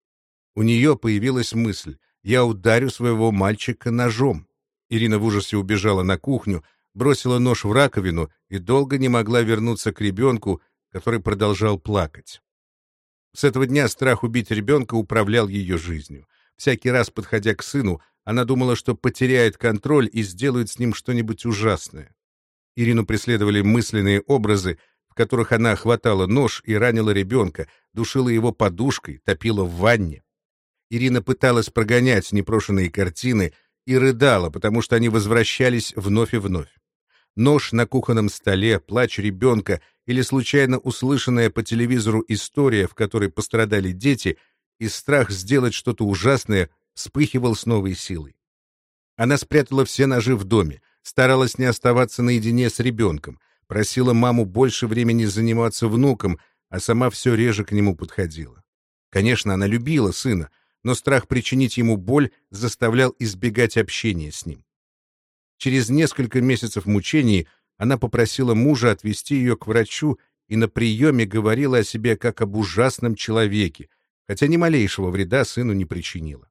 A: У нее появилась мысль «я ударю своего мальчика ножом». Ирина в ужасе убежала на кухню, бросила нож в раковину и долго не могла вернуться к ребенку, который продолжал плакать. С этого дня страх убить ребенка управлял ее жизнью. Всякий раз, подходя к сыну, она думала, что потеряет контроль и сделает с ним что-нибудь ужасное. Ирину преследовали мысленные образы, в которых она хватала нож и ранила ребенка, душила его подушкой, топила в ванне. Ирина пыталась прогонять непрошенные картины и рыдала, потому что они возвращались вновь и вновь. Нож на кухонном столе, плач ребенка или случайно услышанная по телевизору история, в которой пострадали дети — и страх сделать что-то ужасное вспыхивал с новой силой. Она спрятала все ножи в доме, старалась не оставаться наедине с ребенком, просила маму больше времени заниматься внуком, а сама все реже к нему подходила. Конечно, она любила сына, но страх причинить ему боль заставлял избегать общения с ним. Через несколько месяцев мучений она попросила мужа отвезти ее к врачу и на приеме говорила о себе как об ужасном человеке, хотя ни малейшего вреда сыну не причинила.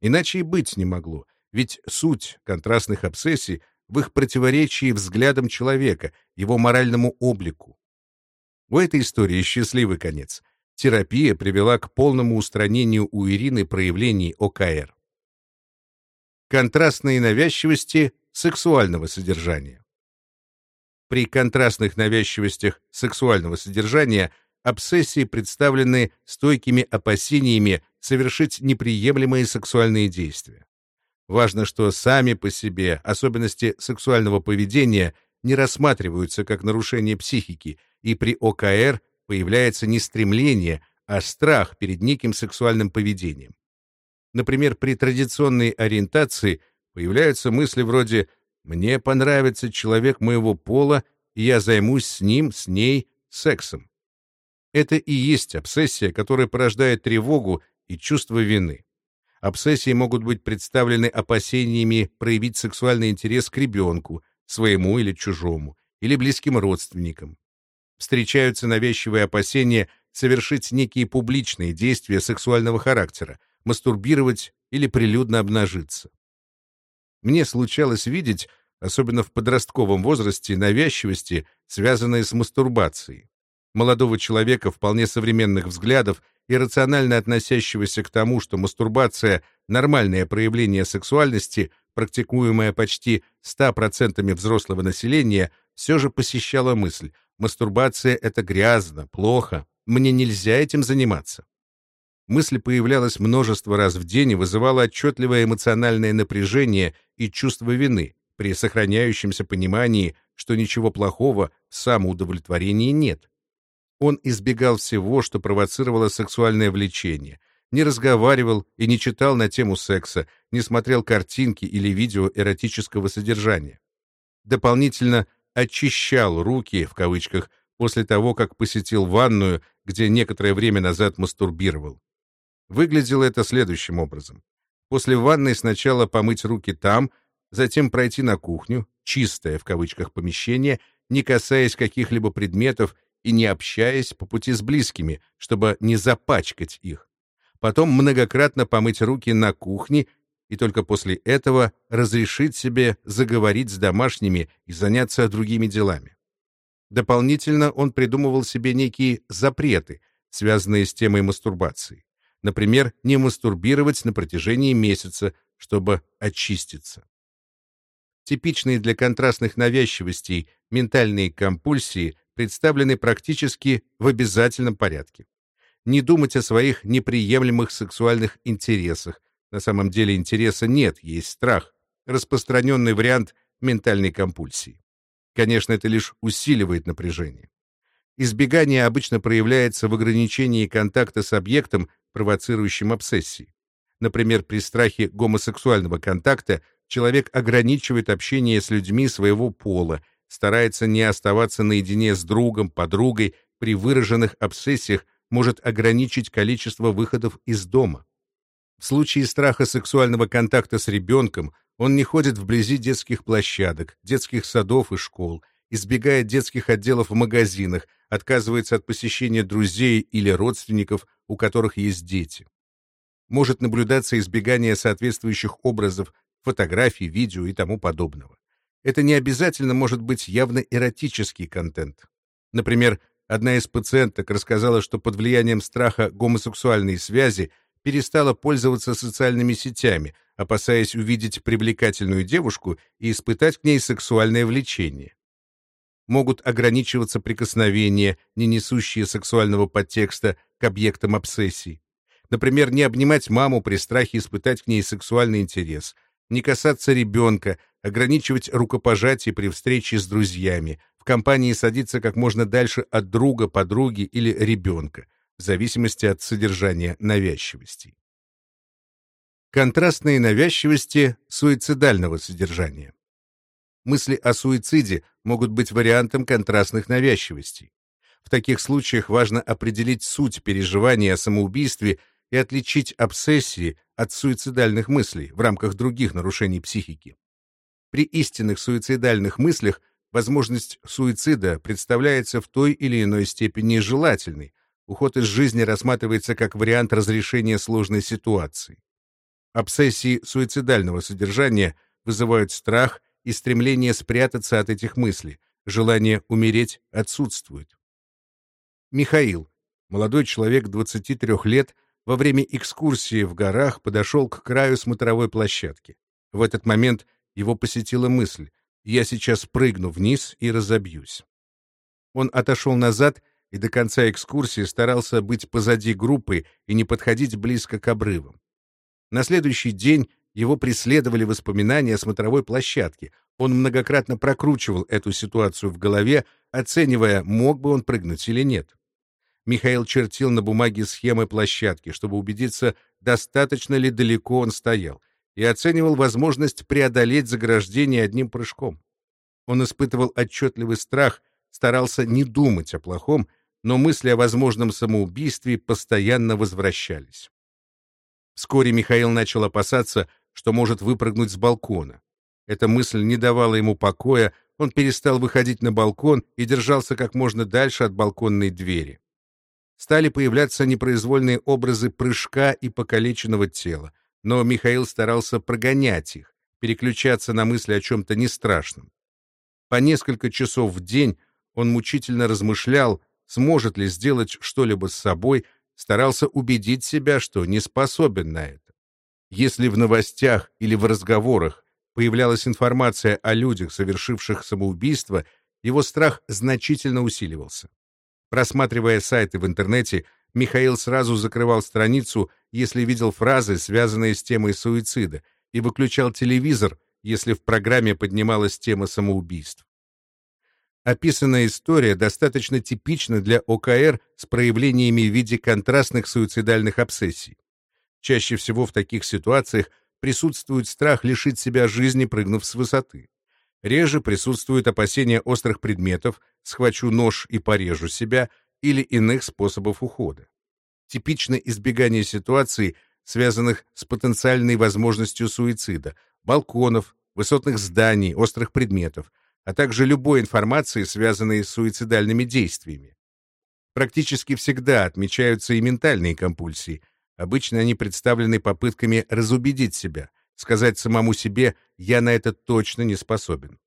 A: Иначе и быть не могло, ведь суть контрастных обсессий в их противоречии взглядам человека, его моральному облику. У этой истории счастливый конец. Терапия привела к полному устранению у Ирины проявлений ОКР. Контрастные навязчивости сексуального содержания. При контрастных навязчивостях сексуального содержания обсессии представлены стойкими опасениями совершить неприемлемые сексуальные действия. Важно, что сами по себе особенности сексуального поведения не рассматриваются как нарушение психики, и при ОКР появляется не стремление, а страх перед неким сексуальным поведением. Например, при традиционной ориентации появляются мысли вроде «мне понравится человек моего пола, и я займусь с ним, с ней, сексом». Это и есть обсессия, которая порождает тревогу и чувство вины. Обсессии могут быть представлены опасениями проявить сексуальный интерес к ребенку, своему или чужому, или близким родственникам. Встречаются навязчивые опасения совершить некие публичные действия сексуального характера, мастурбировать или прилюдно обнажиться. Мне случалось видеть, особенно в подростковом возрасте, навязчивости, связанные с мастурбацией. Молодого человека вполне современных взглядов и рационально относящегося к тому, что мастурбация — нормальное проявление сексуальности, практикуемое почти 100% взрослого населения, все же посещала мысль «мастурбация — это грязно, плохо, мне нельзя этим заниматься». Мысль появлялась множество раз в день и вызывала отчетливое эмоциональное напряжение и чувство вины при сохраняющемся понимании, что ничего плохого в самоудовлетворении нет. Он избегал всего, что провоцировало сексуальное влечение, не разговаривал и не читал на тему секса, не смотрел картинки или видео эротического содержания. Дополнительно «очищал руки» в кавычках после того, как посетил ванную, где некоторое время назад мастурбировал. Выглядело это следующим образом. После ванной сначала помыть руки там, затем пройти на кухню, чистое в кавычках помещение, не касаясь каких-либо предметов и не общаясь по пути с близкими, чтобы не запачкать их. Потом многократно помыть руки на кухне и только после этого разрешить себе заговорить с домашними и заняться другими делами. Дополнительно он придумывал себе некие запреты, связанные с темой мастурбации. Например, не мастурбировать на протяжении месяца, чтобы очиститься. Типичные для контрастных навязчивостей ментальные компульсии представлены практически в обязательном порядке. Не думать о своих неприемлемых сексуальных интересах. На самом деле интереса нет, есть страх. Распространенный вариант ментальной компульсии. Конечно, это лишь усиливает напряжение. Избегание обычно проявляется в ограничении контакта с объектом, провоцирующим обсессии. Например, при страхе гомосексуального контакта человек ограничивает общение с людьми своего пола, старается не оставаться наедине с другом, подругой, при выраженных обсессиях может ограничить количество выходов из дома. В случае страха сексуального контакта с ребенком он не ходит вблизи детских площадок, детских садов и школ, избегает детских отделов в магазинах, отказывается от посещения друзей или родственников, у которых есть дети. Может наблюдаться избегание соответствующих образов, фотографий, видео и тому подобного. Это не обязательно может быть явно эротический контент. Например, одна из пациенток рассказала, что под влиянием страха гомосексуальной связи перестала пользоваться социальными сетями, опасаясь увидеть привлекательную девушку и испытать к ней сексуальное влечение. Могут ограничиваться прикосновения, не несущие сексуального подтекста, к объектам обсессий. Например, не обнимать маму при страхе испытать к ней сексуальный интерес, не касаться ребенка, ограничивать рукопожатие при встрече с друзьями, в компании садиться как можно дальше от друга, подруги или ребенка, в зависимости от содержания навязчивостей. Контрастные навязчивости суицидального содержания. Мысли о суициде могут быть вариантом контрастных навязчивостей. В таких случаях важно определить суть переживания о самоубийстве и отличить обсессии от суицидальных мыслей в рамках других нарушений психики. При истинных суицидальных мыслях возможность суицида представляется в той или иной степени желательной, уход из жизни рассматривается как вариант разрешения сложной ситуации. Обсессии суицидального содержания вызывают страх и стремление спрятаться от этих мыслей, желание умереть отсутствует. Михаил, молодой человек 23 лет, во время экскурсии в горах подошел к краю смотровой площадки. В этот момент его посетила мысль «я сейчас прыгну вниз и разобьюсь». Он отошел назад и до конца экскурсии старался быть позади группы и не подходить близко к обрывам. На следующий день его преследовали воспоминания о смотровой площадке. Он многократно прокручивал эту ситуацию в голове, оценивая, мог бы он прыгнуть или нет. Михаил чертил на бумаге схемы площадки, чтобы убедиться, достаточно ли далеко он стоял, и оценивал возможность преодолеть заграждение одним прыжком. Он испытывал отчетливый страх, старался не думать о плохом, но мысли о возможном самоубийстве постоянно возвращались. Вскоре Михаил начал опасаться, что может выпрыгнуть с балкона. Эта мысль не давала ему покоя, он перестал выходить на балкон и держался как можно дальше от балконной двери стали появляться непроизвольные образы прыжка и покалеченного тела, но Михаил старался прогонять их, переключаться на мысли о чем-то нестрашном. По несколько часов в день он мучительно размышлял, сможет ли сделать что-либо с собой, старался убедить себя, что не способен на это. Если в новостях или в разговорах появлялась информация о людях, совершивших самоубийство, его страх значительно усиливался. Просматривая сайты в интернете, Михаил сразу закрывал страницу, если видел фразы, связанные с темой суицида, и выключал телевизор, если в программе поднималась тема самоубийств. Описанная история достаточно типична для ОКР с проявлениями в виде контрастных суицидальных обсессий. Чаще всего в таких ситуациях присутствует страх лишить себя жизни, прыгнув с высоты. Реже присутствует опасение острых предметов, схвачу нож и порежу себя, или иных способов ухода. Типично избегание ситуаций, связанных с потенциальной возможностью суицида, балконов, высотных зданий, острых предметов, а также любой информации, связанной с суицидальными действиями. Практически всегда отмечаются и ментальные компульсии. Обычно они представлены попытками разубедить себя — сказать самому себе «я на это точно не способен».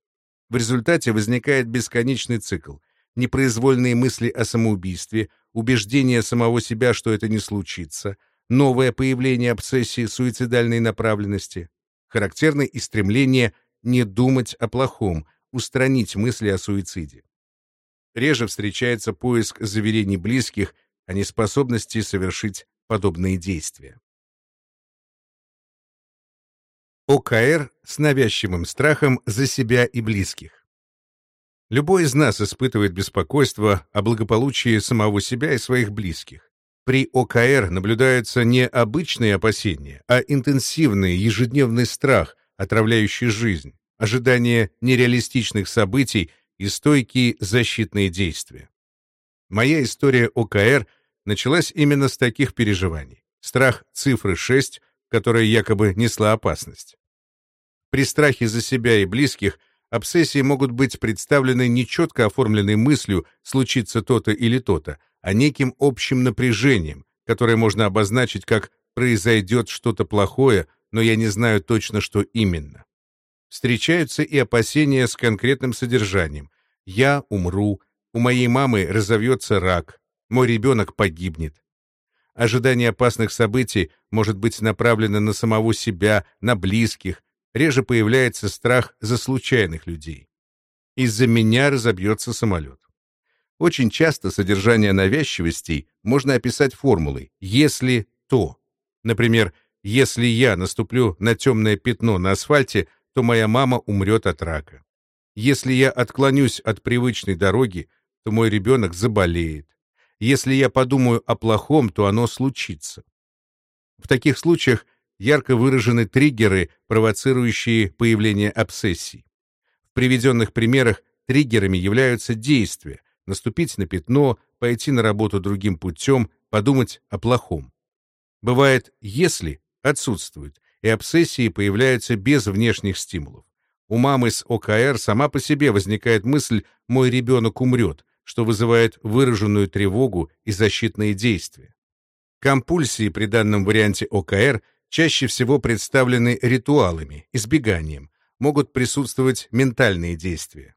A: В результате возникает бесконечный цикл. Непроизвольные мысли о самоубийстве, убеждение самого себя, что это не случится, новое появление обсессии суицидальной направленности. Характерно и стремление не думать о плохом, устранить мысли о суициде. Реже встречается поиск заверений близких о неспособности совершить подобные действия. ОКР с навязчивым страхом за себя и близких. Любой из нас испытывает беспокойство о благополучии самого себя и своих близких. При ОКР наблюдаются не обычные опасения, а интенсивный ежедневный страх, отравляющий жизнь, ожидание нереалистичных событий и стойкие защитные действия. Моя история ОКР началась именно с таких переживаний. Страх цифры 6 которая якобы несла опасность. При страхе за себя и близких обсессии могут быть представлены не четко оформленной мыслью «случится то-то или то-то», а неким общим напряжением, которое можно обозначить как «произойдет что-то плохое, но я не знаю точно, что именно». Встречаются и опасения с конкретным содержанием. «Я умру», «У моей мамы разовьется рак», «Мой ребенок погибнет». Ожидание опасных событий может быть направлено на самого себя, на близких. Реже появляется страх за случайных людей. Из-за меня разобьется самолет. Очень часто содержание навязчивостей можно описать формулой «если то». Например, если я наступлю на темное пятно на асфальте, то моя мама умрет от рака. Если я отклонюсь от привычной дороги, то мой ребенок заболеет. Если я подумаю о плохом, то оно случится. В таких случаях ярко выражены триггеры, провоцирующие появление обсессий. В приведенных примерах триггерами являются действия, наступить на пятно, пойти на работу другим путем, подумать о плохом. Бывает, если отсутствует, и обсессии появляются без внешних стимулов. У мамы с ОКР сама по себе возникает мысль «мой ребенок умрет», что вызывает выраженную тревогу и защитные действия. Компульсии при данном варианте ОКР чаще всего представлены ритуалами, избеганием, могут присутствовать ментальные действия.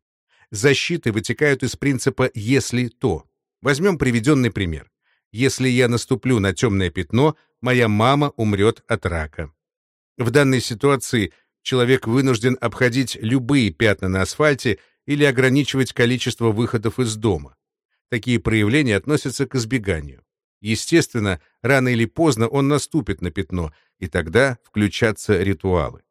A: Защиты вытекают из принципа «если то». Возьмем приведенный пример. Если я наступлю на темное пятно, моя мама умрет от рака. В данной ситуации человек вынужден обходить любые пятна на асфальте или ограничивать количество выходов из дома. Такие проявления относятся к избеганию. Естественно, рано или поздно он наступит на пятно, и тогда включатся ритуалы.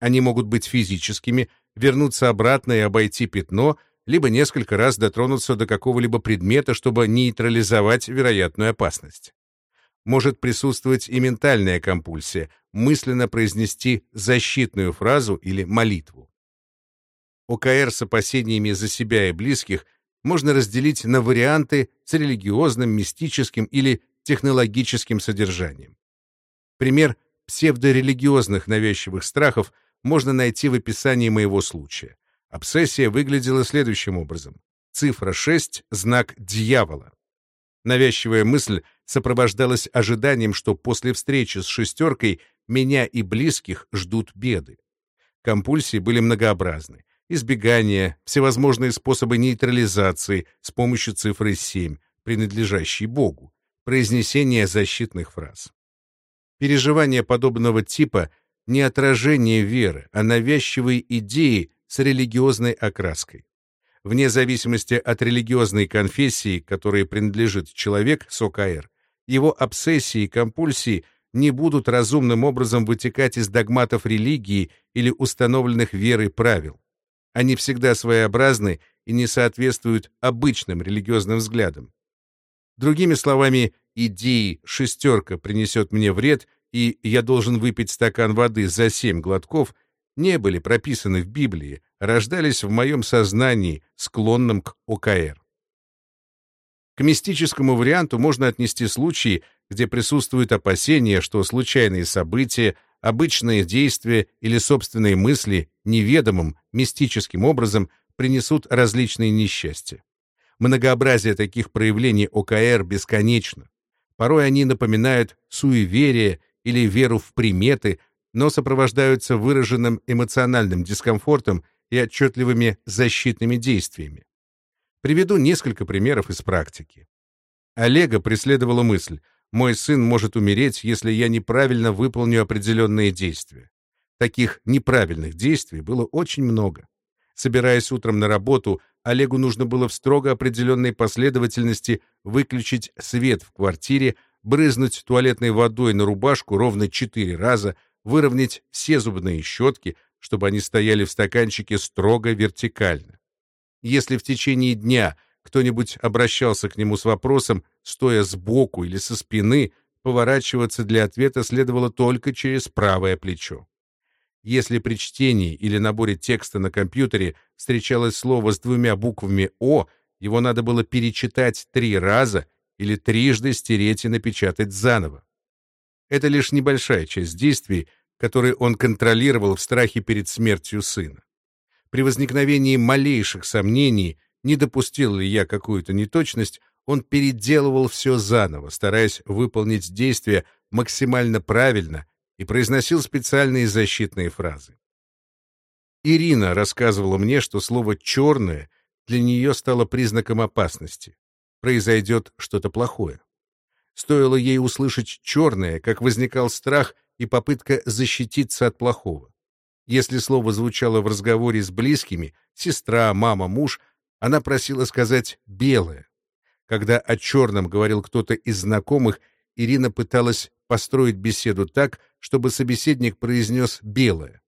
A: Они могут быть физическими, вернуться обратно и обойти пятно, либо несколько раз дотронуться до какого-либо предмета, чтобы нейтрализовать вероятную опасность. Может присутствовать и ментальная компульсия, мысленно произнести защитную фразу или молитву. ОКР с опасениями за себя и близких можно разделить на варианты с религиозным, мистическим или технологическим содержанием. Пример псевдорелигиозных навязчивых страхов можно найти в описании моего случая. Обсессия выглядела следующим образом. Цифра 6 — знак дьявола. Навязчивая мысль сопровождалась ожиданием, что после встречи с шестеркой меня и близких ждут беды. Компульсии были многообразны. Избегание, всевозможные способы нейтрализации с помощью цифры 7, принадлежащей Богу, произнесение защитных фраз. Переживание подобного типа — не отражение веры, а навязчивые идеи с религиозной окраской. Вне зависимости от религиозной конфессии, которой принадлежит человек с ОКР, его обсессии и компульсии не будут разумным образом вытекать из догматов религии или установленных верой правил. Они всегда своеобразны и не соответствуют обычным религиозным взглядам. Другими словами, идеи «шестерка принесет мне вред» и «я должен выпить стакан воды за семь глотков» не были прописаны в Библии, рождались в моем сознании, склонном к ОКР. К мистическому варианту можно отнести случаи, где присутствует опасение, что случайные события, обычные действия или собственные мысли неведомым, мистическим образом принесут различные несчастья. Многообразие таких проявлений ОКР бесконечно. Порой они напоминают суеверие или веру в приметы, но сопровождаются выраженным эмоциональным дискомфортом и отчетливыми защитными действиями. Приведу несколько примеров из практики. Олега преследовала мысль «мой сын может умереть, если я неправильно выполню определенные действия». Таких неправильных действий было очень много. Собираясь утром на работу, Олегу нужно было в строго определенной последовательности выключить свет в квартире, брызнуть туалетной водой на рубашку ровно четыре раза, выровнять все зубные щетки, чтобы они стояли в стаканчике строго вертикально. Если в течение дня кто-нибудь обращался к нему с вопросом, стоя сбоку или со спины, поворачиваться для ответа следовало только через правое плечо. Если при чтении или наборе текста на компьютере встречалось слово с двумя буквами «О», его надо было перечитать три раза или трижды стереть и напечатать заново. Это лишь небольшая часть действий, которые он контролировал в страхе перед смертью сына. При возникновении малейших сомнений, не допустил ли я какую-то неточность, он переделывал все заново, стараясь выполнить действие максимально правильно и произносил специальные защитные фразы. Ирина рассказывала мне, что слово «черное» для нее стало признаком опасности. Произойдет что-то плохое. Стоило ей услышать «черное», как возникал страх и попытка защититься от плохого. Если слово звучало в разговоре с близкими, сестра, мама, муж, она просила сказать «белое». Когда о черном говорил кто-то из знакомых, Ирина пыталась построить беседу так, чтобы собеседник произнес «белое».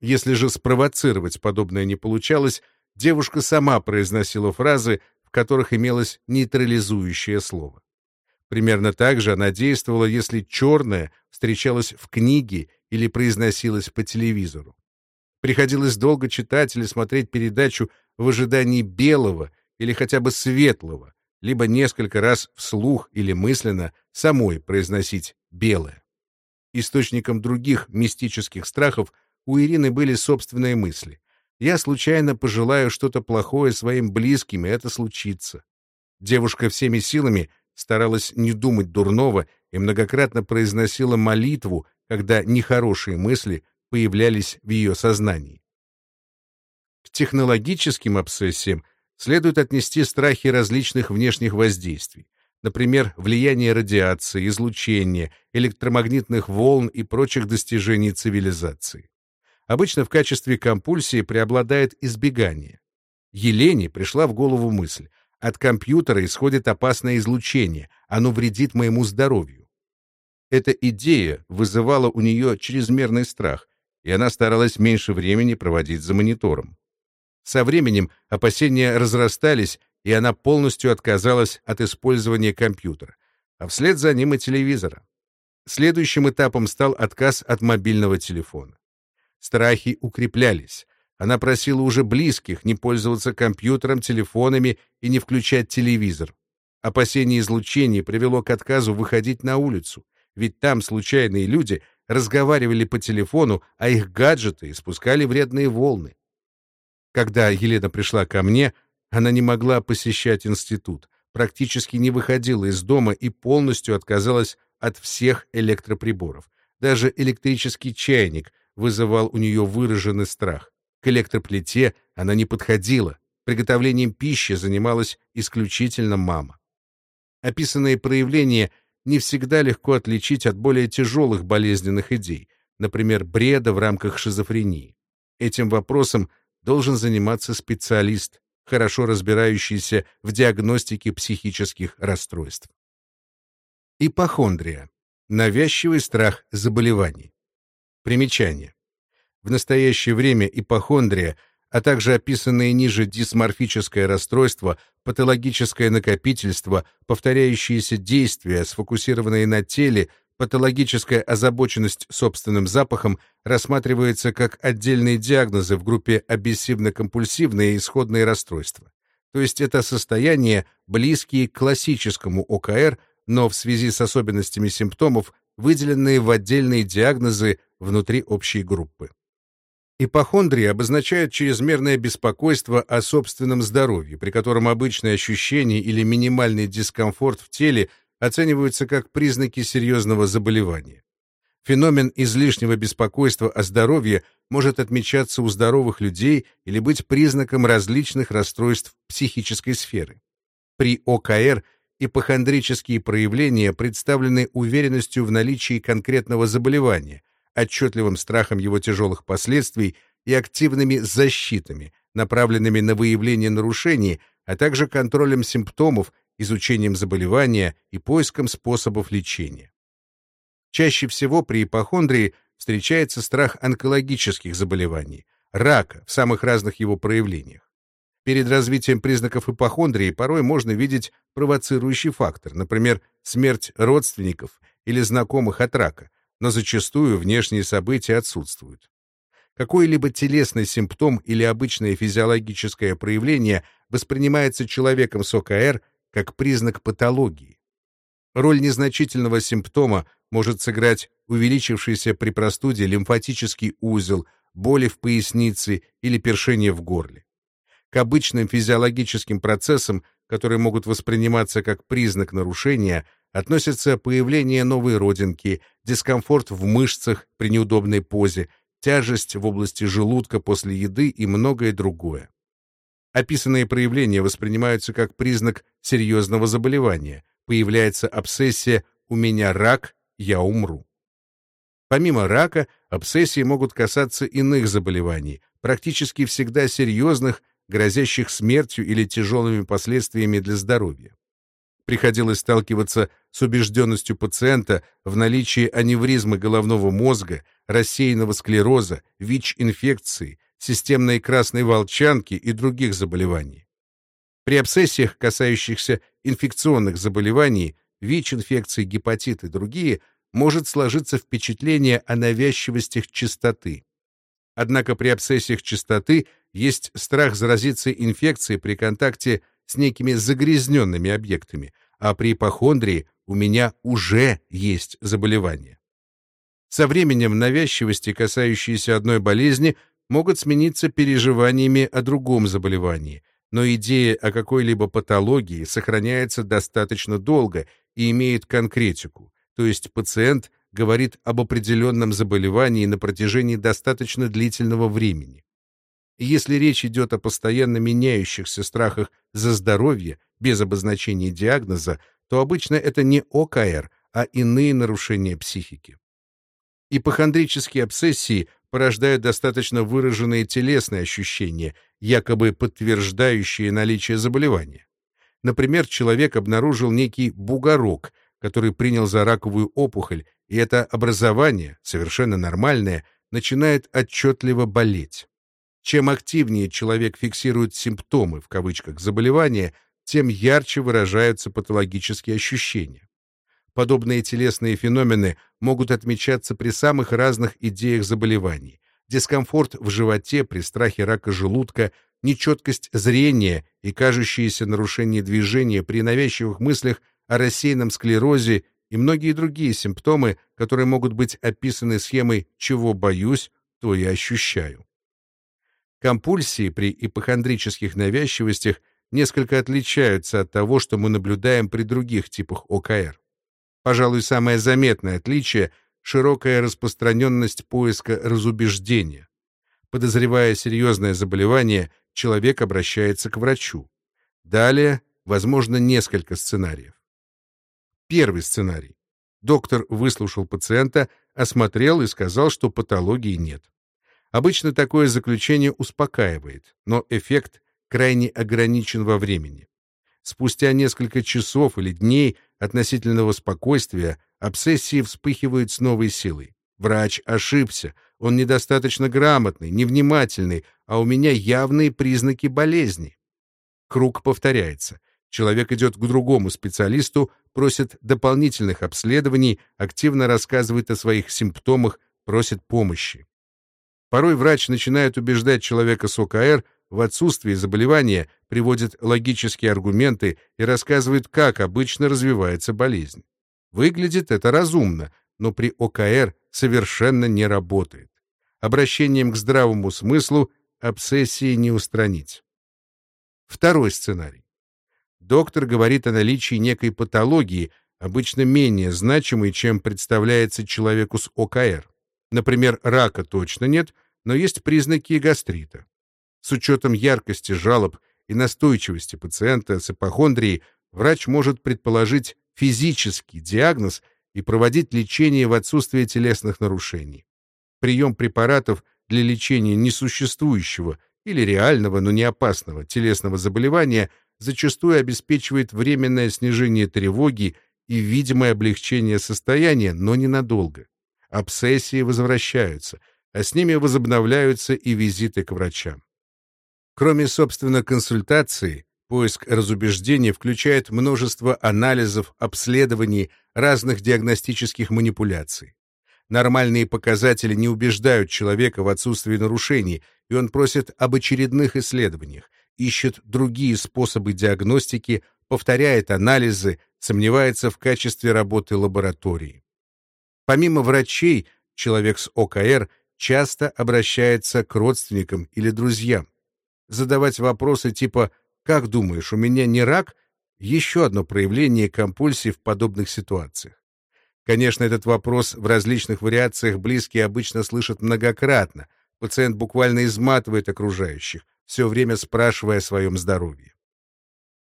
A: Если же спровоцировать подобное не получалось, девушка сама произносила фразы, в которых имелось нейтрализующее слово. Примерно так же она действовала, если черное встречалось в книге или произносилось по телевизору. Приходилось долго читать или смотреть передачу в ожидании белого или хотя бы светлого, либо несколько раз вслух или мысленно самой произносить «белое». Источником других мистических страхов у Ирины были собственные мысли. Я случайно пожелаю что-то плохое своим близким, и это случится. Девушка всеми силами старалась не думать дурного и многократно произносила молитву, когда нехорошие мысли появлялись в ее сознании. К технологическим обсессиям следует отнести страхи различных внешних воздействий, например, влияние радиации, излучения, электромагнитных волн и прочих достижений цивилизации. Обычно в качестве компульсии преобладает избегание. Елене пришла в голову мысль, от компьютера исходит опасное излучение, оно вредит моему здоровью. Эта идея вызывала у нее чрезмерный страх, и она старалась меньше времени проводить за монитором. Со временем опасения разрастались, и она полностью отказалась от использования компьютера, а вслед за ним и телевизора. Следующим этапом стал отказ от мобильного телефона. Страхи укреплялись. Она просила уже близких не пользоваться компьютером, телефонами и не включать телевизор. Опасение излучения привело к отказу выходить на улицу, ведь там случайные люди разговаривали по телефону, а их гаджеты испускали вредные волны. Когда Елена пришла ко мне, она не могла посещать институт, практически не выходила из дома и полностью отказалась от всех электроприборов. Даже электрический чайник вызывал у нее выраженный страх. К электроплите она не подходила. Приготовлением пищи занималась исключительно мама. Описанные проявления не всегда легко отличить от более тяжелых болезненных идей, например, бреда в рамках шизофрении. Этим вопросом должен заниматься специалист, хорошо разбирающийся в диагностике психических расстройств. Ипохондрия. Навязчивый страх заболеваний. Примечание. В настоящее время ипохондрия, а также описанные ниже дисморфическое расстройство, патологическое накопительство, повторяющиеся действия, сфокусированные на теле, патологическая озабоченность собственным запахом рассматривается как отдельные диагнозы в группе обессивно-компульсивные исходные расстройства. То есть это состояния, близкие к классическому ОКР, но в связи с особенностями симптомов, выделенные в отдельные диагнозы внутри общей группы. Ипохондрия обозначает чрезмерное беспокойство о собственном здоровье, при котором обычные ощущения или минимальный дискомфорт в теле оцениваются как признаки серьезного заболевания. Феномен излишнего беспокойства о здоровье может отмечаться у здоровых людей или быть признаком различных расстройств психической сферы. При ОКР ипохондрические проявления представлены уверенностью в наличии конкретного заболевания, отчетливым страхом его тяжелых последствий и активными защитами, направленными на выявление нарушений, а также контролем симптомов, изучением заболевания и поиском способов лечения. Чаще всего при ипохондрии встречается страх онкологических заболеваний, рака в самых разных его проявлениях. Перед развитием признаков ипохондрии порой можно видеть провоцирующий фактор, например, смерть родственников или знакомых от рака, но зачастую внешние события отсутствуют. Какой-либо телесный симптом или обычное физиологическое проявление воспринимается человеком с ОКР как признак патологии. Роль незначительного симптома может сыграть увеличившийся при простуде лимфатический узел, боли в пояснице или першение в горле. К обычным физиологическим процессам, которые могут восприниматься как признак нарушения, относятся появление новой родинки, дискомфорт в мышцах при неудобной позе, тяжесть в области желудка после еды и многое другое. Описанные проявления воспринимаются как признак серьезного заболевания. Появляется обсессия «у меня рак, я умру». Помимо рака, обсессии могут касаться иных заболеваний, практически всегда серьезных, грозящих смертью или тяжелыми последствиями для здоровья приходилось сталкиваться с убежденностью пациента в наличии аневризмы головного мозга, рассеянного склероза, ВИЧ-инфекции, системной красной волчанки и других заболеваний. При обсессиях, касающихся инфекционных заболеваний, ВИЧ-инфекции, гепатит и другие, может сложиться впечатление о навязчивостях чистоты. Однако при обсессиях чистоты есть страх заразиться инфекцией при контакте с некими загрязненными объектами, а при ипохондрии у меня уже есть заболевание. Со временем навязчивости, касающиеся одной болезни, могут смениться переживаниями о другом заболевании, но идея о какой-либо патологии сохраняется достаточно долго и имеет конкретику, то есть пациент говорит об определенном заболевании на протяжении достаточно длительного времени. Если речь идет о постоянно меняющихся страхах за здоровье без обозначения диагноза, то обычно это не ОКР, а иные нарушения психики. Ипохондрические обсессии порождают достаточно выраженные телесные ощущения, якобы подтверждающие наличие заболевания. Например, человек обнаружил некий бугорок, который принял за раковую опухоль, и это образование, совершенно нормальное, начинает отчетливо болеть. Чем активнее человек фиксирует симптомы, в кавычках, заболевания, тем ярче выражаются патологические ощущения. Подобные телесные феномены могут отмечаться при самых разных идеях заболеваний. Дискомфорт в животе при страхе рака желудка, нечеткость зрения и кажущееся нарушение движения при навязчивых мыслях о рассеянном склерозе и многие другие симптомы, которые могут быть описаны схемой «чего боюсь, то и ощущаю». Компульсии при ипохондрических навязчивостях несколько отличаются от того, что мы наблюдаем при других типах ОКР. Пожалуй, самое заметное отличие — широкая распространенность поиска разубеждения. Подозревая серьезное заболевание, человек обращается к врачу. Далее, возможно, несколько сценариев. Первый сценарий. Доктор выслушал пациента, осмотрел и сказал, что патологии нет. Обычно такое заключение успокаивает, но эффект крайне ограничен во времени. Спустя несколько часов или дней относительного спокойствия обсессии вспыхивают с новой силой. Врач ошибся, он недостаточно грамотный, невнимательный, а у меня явные признаки болезни. Круг повторяется. Человек идет к другому специалисту, просит дополнительных обследований, активно рассказывает о своих симптомах, просит помощи. Порой врач начинает убеждать человека с ОКР в отсутствии заболевания, приводит логические аргументы и рассказывает, как обычно развивается болезнь. Выглядит это разумно, но при ОКР совершенно не работает. Обращением к здравому смыслу обсессии не устранить. Второй сценарий. Доктор говорит о наличии некой патологии, обычно менее значимой, чем представляется человеку с ОКР. Например, рака точно нет, но есть признаки гастрита. С учетом яркости жалоб и настойчивости пациента с ипохондрией, врач может предположить физический диагноз и проводить лечение в отсутствие телесных нарушений. Прием препаратов для лечения несуществующего или реального, но не опасного телесного заболевания зачастую обеспечивает временное снижение тревоги и видимое облегчение состояния, но ненадолго. Обсессии возвращаются, а с ними возобновляются и визиты к врачам. Кроме, собственно, консультации, поиск разубеждений включает множество анализов, обследований, разных диагностических манипуляций. Нормальные показатели не убеждают человека в отсутствии нарушений, и он просит об очередных исследованиях, ищет другие способы диагностики, повторяет анализы, сомневается в качестве работы лаборатории. Помимо врачей, человек с ОКР часто обращается к родственникам или друзьям задавать вопросы типа «Как думаешь, у меня не рак?» еще одно проявление компульсии в подобных ситуациях. Конечно, этот вопрос в различных вариациях близкие обычно слышат многократно. Пациент буквально изматывает окружающих, все время спрашивая о своем здоровье.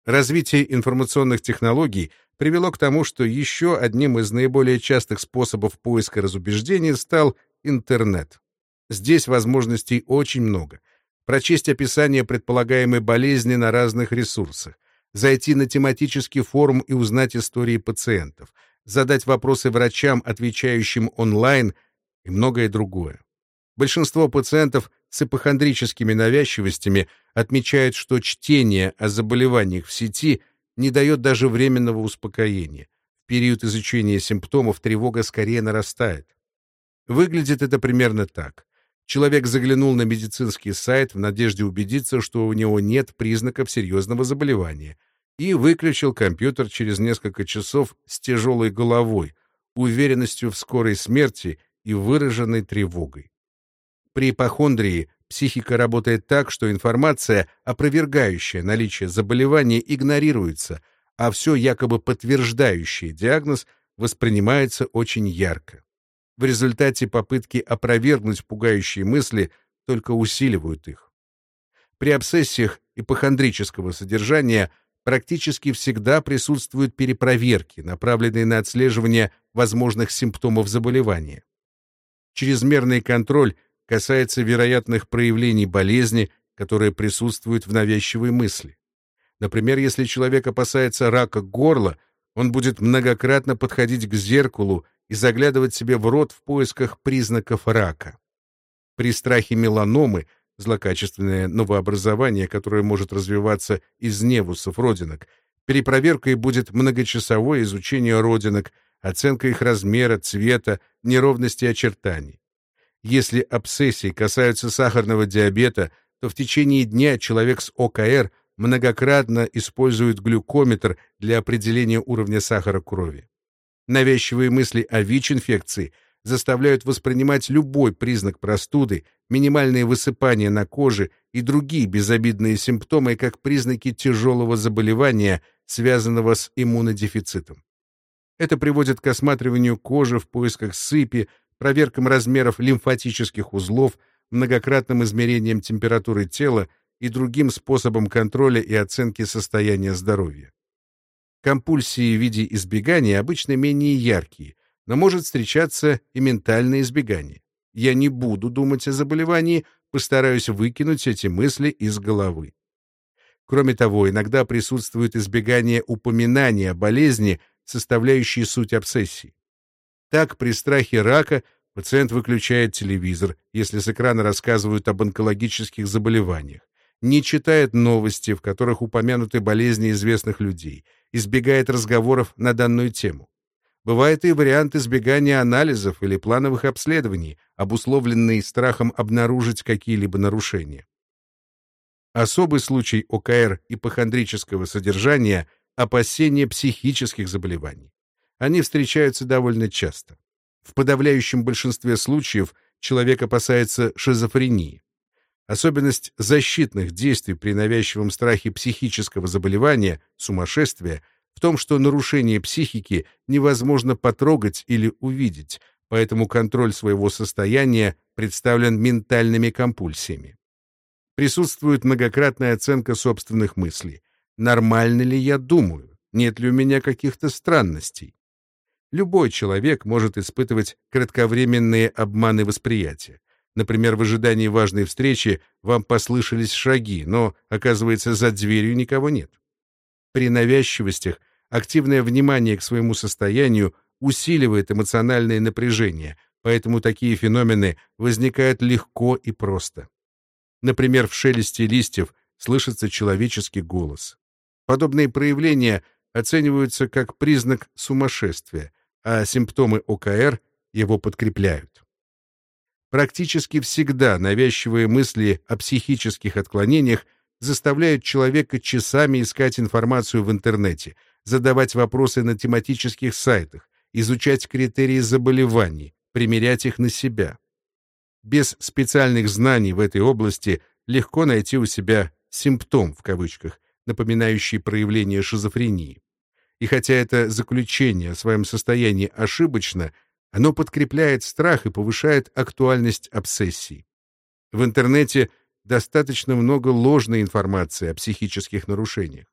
A: Развитие информационных технологий привело к тому, что еще одним из наиболее частых способов поиска разубеждения стал интернет. Здесь возможностей очень много — прочесть описание предполагаемой болезни на разных ресурсах, зайти на тематический форум и узнать истории пациентов, задать вопросы врачам, отвечающим онлайн и многое другое. Большинство пациентов с ипохондрическими навязчивостями отмечают, что чтение о заболеваниях в сети не дает даже временного успокоения. В период изучения симптомов тревога скорее нарастает. Выглядит это примерно так. Человек заглянул на медицинский сайт в надежде убедиться, что у него нет признаков серьезного заболевания, и выключил компьютер через несколько часов с тяжелой головой, уверенностью в скорой смерти и выраженной тревогой. При ипохондрии психика работает так, что информация, опровергающая наличие заболевания, игнорируется, а все якобы подтверждающее диагноз воспринимается очень ярко. В результате попытки опровергнуть пугающие мысли только усиливают их. При обсессиях ипохондрического содержания практически всегда присутствуют перепроверки, направленные на отслеживание возможных симптомов заболевания. Чрезмерный контроль касается вероятных проявлений болезни, которые присутствуют в навязчивой мысли. Например, если человек опасается рака горла, он будет многократно подходить к зеркалу и заглядывать себе в рот в поисках признаков рака. При страхе меланомы, злокачественное новообразование, которое может развиваться из невусов родинок, перепроверкой будет многочасовое изучение родинок, оценка их размера, цвета, неровности очертаний. Если обсессии касаются сахарного диабета, то в течение дня человек с ОКР многократно использует глюкометр для определения уровня сахара крови. Навязчивые мысли о ВИЧ-инфекции заставляют воспринимать любой признак простуды, минимальные высыпания на коже и другие безобидные симптомы как признаки тяжелого заболевания, связанного с иммунодефицитом. Это приводит к осматриванию кожи в поисках сыпи, проверкам размеров лимфатических узлов, многократным измерением температуры тела и другим способам контроля и оценки состояния здоровья. Компульсии в виде избегания обычно менее яркие, но может встречаться и ментальное избегание. Я не буду думать о заболевании, постараюсь выкинуть эти мысли из головы. Кроме того, иногда присутствует избегание упоминания болезни, составляющей суть обсессии. Так, при страхе рака пациент выключает телевизор, если с экрана рассказывают об онкологических заболеваниях, не читает новости, в которых упомянуты болезни известных людей, избегает разговоров на данную тему. Бывает и вариант избегания анализов или плановых обследований, обусловленный страхом обнаружить какие-либо нарушения. Особый случай ОКР ипохондрического содержания – опасение психических заболеваний. Они встречаются довольно часто. В подавляющем большинстве случаев человек опасается шизофрении. Особенность защитных действий при навязчивом страхе психического заболевания, сумасшествия, в том, что нарушение психики невозможно потрогать или увидеть, поэтому контроль своего состояния представлен ментальными компульсиями. Присутствует многократная оценка собственных мыслей. Нормально ли я думаю? Нет ли у меня каких-то странностей? Любой человек может испытывать кратковременные обманы восприятия. Например, в ожидании важной встречи вам послышались шаги, но, оказывается, за дверью никого нет. При навязчивостях активное внимание к своему состоянию усиливает эмоциональное напряжение, поэтому такие феномены возникают легко и просто. Например, в шелесте листьев слышится человеческий голос. Подобные проявления оцениваются как признак сумасшествия, а симптомы ОКР его подкрепляют. Практически всегда навязчивые мысли о психических отклонениях заставляют человека часами искать информацию в интернете, задавать вопросы на тематических сайтах, изучать критерии заболеваний, примерять их на себя. Без специальных знаний в этой области легко найти у себя «симптом» в кавычках, напоминающий проявление шизофрении. И хотя это заключение о своем состоянии ошибочно, оно подкрепляет страх и повышает актуальность обсессий. В интернете достаточно много ложной информации о психических нарушениях.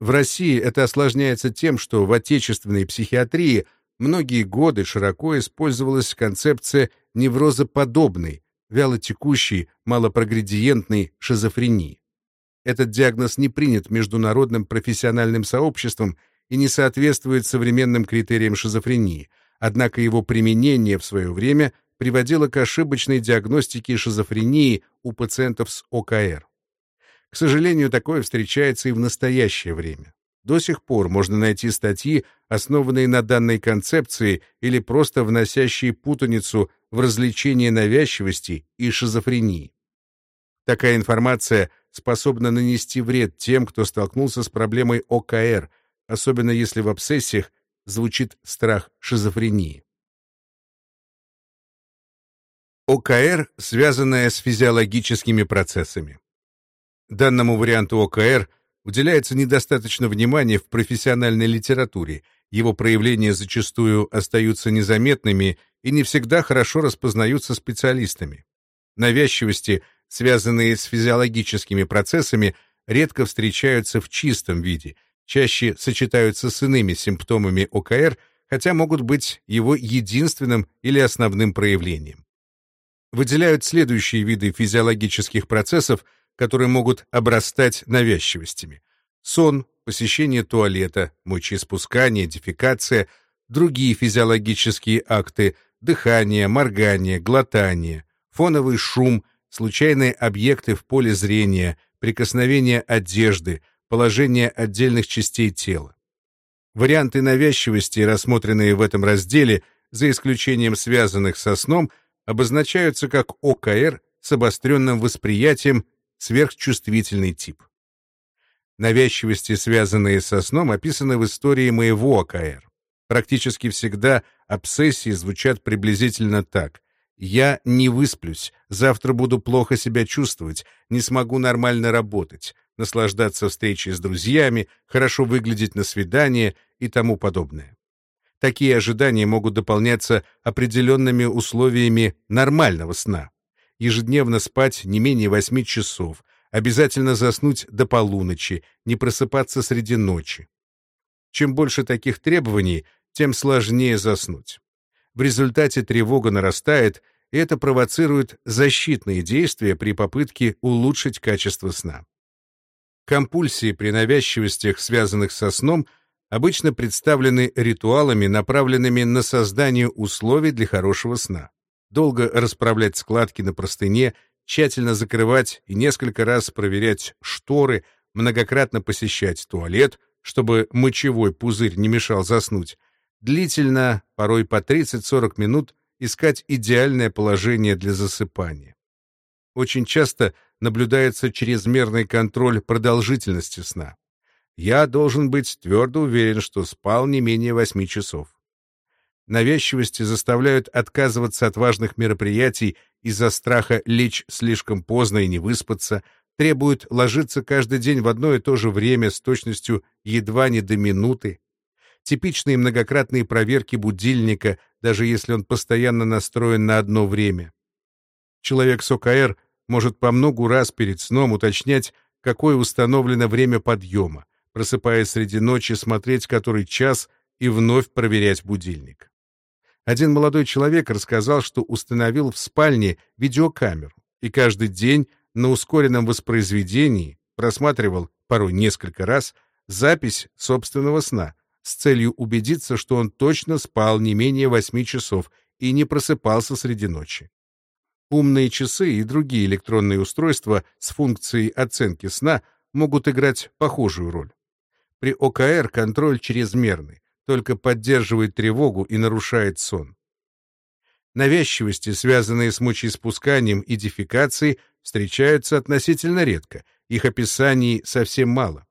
A: В России это осложняется тем, что в отечественной психиатрии многие годы широко использовалась концепция неврозоподобной, вялотекущей, малопрогредиентной шизофрении. Этот диагноз не принят международным профессиональным сообществом и не соответствует современным критериям шизофрении, однако его применение в свое время приводило к ошибочной диагностике шизофрении у пациентов с ОКР. К сожалению, такое встречается и в настоящее время. До сих пор можно найти статьи, основанные на данной концепции или просто вносящие путаницу в развлечение навязчивости и шизофрении. Такая информация способна нанести вред тем, кто столкнулся с проблемой ОКР – особенно если в обсессиях звучит страх шизофрении. ОКР, связанная с физиологическими процессами. Данному варианту ОКР уделяется недостаточно внимания в профессиональной литературе, его проявления зачастую остаются незаметными и не всегда хорошо распознаются специалистами. Навязчивости, связанные с физиологическими процессами, редко встречаются в чистом виде, чаще сочетаются с иными симптомами ОКР, хотя могут быть его единственным или основным проявлением. Выделяют следующие виды физиологических процессов, которые могут обрастать навязчивостями. Сон, посещение туалета, мочеиспускание, дефекация, другие физиологические акты, дыхание, моргание, глотание, фоновый шум, случайные объекты в поле зрения, прикосновение одежды, положение отдельных частей тела. Варианты навязчивости, рассмотренные в этом разделе, за исключением связанных со сном, обозначаются как ОКР с обостренным восприятием сверхчувствительный тип. Навязчивости, связанные со сном, описаны в истории моего ОКР. Практически всегда обсессии звучат приблизительно так. «Я не высплюсь, завтра буду плохо себя чувствовать, не смогу нормально работать, наслаждаться встречей с друзьями, хорошо выглядеть на свидание и тому подобное». Такие ожидания могут дополняться определенными условиями нормального сна. Ежедневно спать не менее 8 часов, Обязательно заснуть до полуночи, не просыпаться среди ночи. Чем больше таких требований, тем сложнее заснуть. В результате тревога нарастает, и это провоцирует защитные действия при попытке улучшить качество сна. Компульсии при навязчивостях, связанных со сном, обычно представлены ритуалами, направленными на создание условий для хорошего сна. Долго расправлять складки на простыне тщательно закрывать и несколько раз проверять шторы, многократно посещать туалет, чтобы мочевой пузырь не мешал заснуть, длительно, порой по 30-40 минут, искать идеальное положение для засыпания. Очень часто наблюдается чрезмерный контроль продолжительности сна. Я должен быть твердо уверен, что спал не менее 8 часов. Навязчивости заставляют отказываться от важных мероприятий из-за страха лечь слишком поздно и не выспаться, требуют ложиться каждый день в одно и то же время с точностью едва не до минуты. Типичные многократные проверки будильника, даже если он постоянно настроен на одно время. Человек с ОКР может по многу раз перед сном уточнять, какое установлено время подъема, просыпаясь среди ночи смотреть который час и вновь проверять будильник. Один молодой человек рассказал, что установил в спальне видеокамеру и каждый день на ускоренном воспроизведении просматривал, порой несколько раз, запись собственного сна с целью убедиться, что он точно спал не менее восьми часов и не просыпался среди ночи. Умные часы и другие электронные устройства с функцией оценки сна могут играть похожую роль. При ОКР контроль чрезмерный, только поддерживает тревогу и нарушает сон. Навязчивости, связанные с мочеиспусканием и дефекацией, встречаются относительно редко, их описаний совсем мало.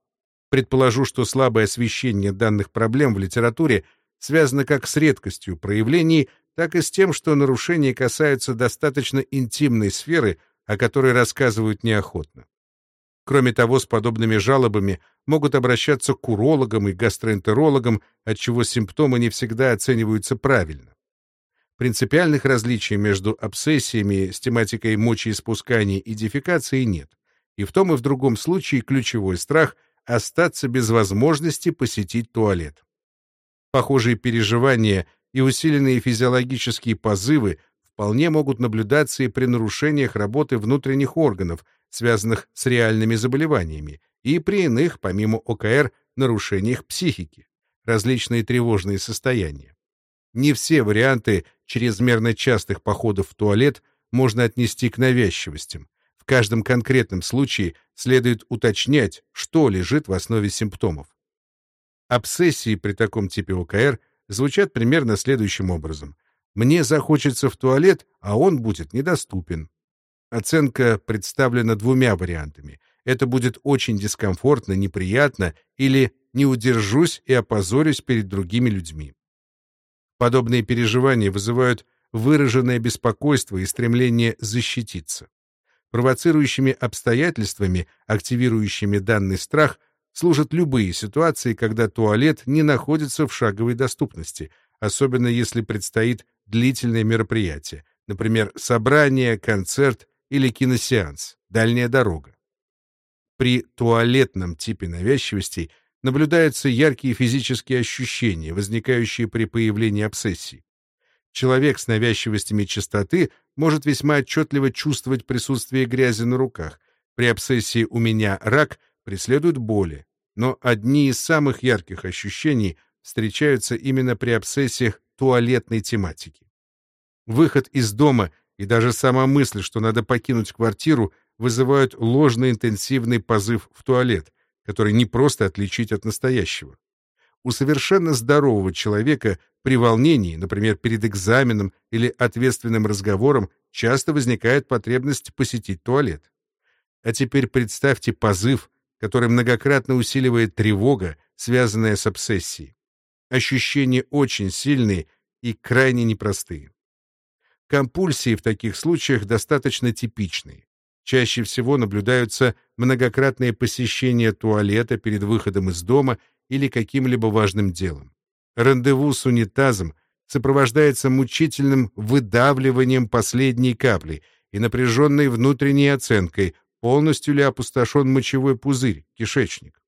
A: Предположу, что слабое освещение данных проблем в литературе связано как с редкостью проявлений, так и с тем, что нарушения касаются достаточно интимной сферы, о которой рассказывают неохотно. Кроме того, с подобными жалобами могут обращаться к урологам и гастроэнтерологам, отчего симптомы не всегда оцениваются правильно. Принципиальных различий между обсессиями с тематикой мочеиспускания и дефекации нет. И в том и в другом случае ключевой страх — остаться без возможности посетить туалет. Похожие переживания и усиленные физиологические позывы вполне могут наблюдаться и при нарушениях работы внутренних органов, связанных с реальными заболеваниями, и при иных, помимо ОКР, нарушениях психики, различные тревожные состояния. Не все варианты чрезмерно частых походов в туалет можно отнести к навязчивостям. В каждом конкретном случае следует уточнять, что лежит в основе симптомов. Обсессии при таком типе ОКР звучат примерно следующим образом. «Мне захочется в туалет, а он будет недоступен». Оценка представлена двумя вариантами. Это будет очень дискомфортно, неприятно или не удержусь и опозорюсь перед другими людьми. Подобные переживания вызывают выраженное беспокойство и стремление защититься. Провоцирующими обстоятельствами, активирующими данный страх, служат любые ситуации, когда туалет не находится в шаговой доступности, особенно если предстоит длительное мероприятие, например, собрание, концерт или киносеанс, дальняя дорога. При туалетном типе навязчивостей наблюдаются яркие физические ощущения, возникающие при появлении обсессий. Человек с навязчивостями чистоты может весьма отчетливо чувствовать присутствие грязи на руках. При обсессии «у меня рак» преследуют боли. Но одни из самых ярких ощущений встречаются именно при обсессиях туалетной тематики. Выход из дома и даже сама мысль, что надо покинуть квартиру, вызывают ложный интенсивный позыв в туалет, который не просто отличить от настоящего. У совершенно здорового человека при волнении, например, перед экзаменом или ответственным разговором, часто возникает потребность посетить туалет. А теперь представьте позыв, который многократно усиливает тревога, связанная с обсессией. Ощущения очень сильные и крайне непростые. Компульсии в таких случаях достаточно типичные. Чаще всего наблюдаются многократные посещения туалета перед выходом из дома или каким-либо важным делом. Рандеву с унитазом сопровождается мучительным выдавливанием последней капли и напряженной внутренней оценкой, полностью ли опустошен мочевой пузырь, кишечник.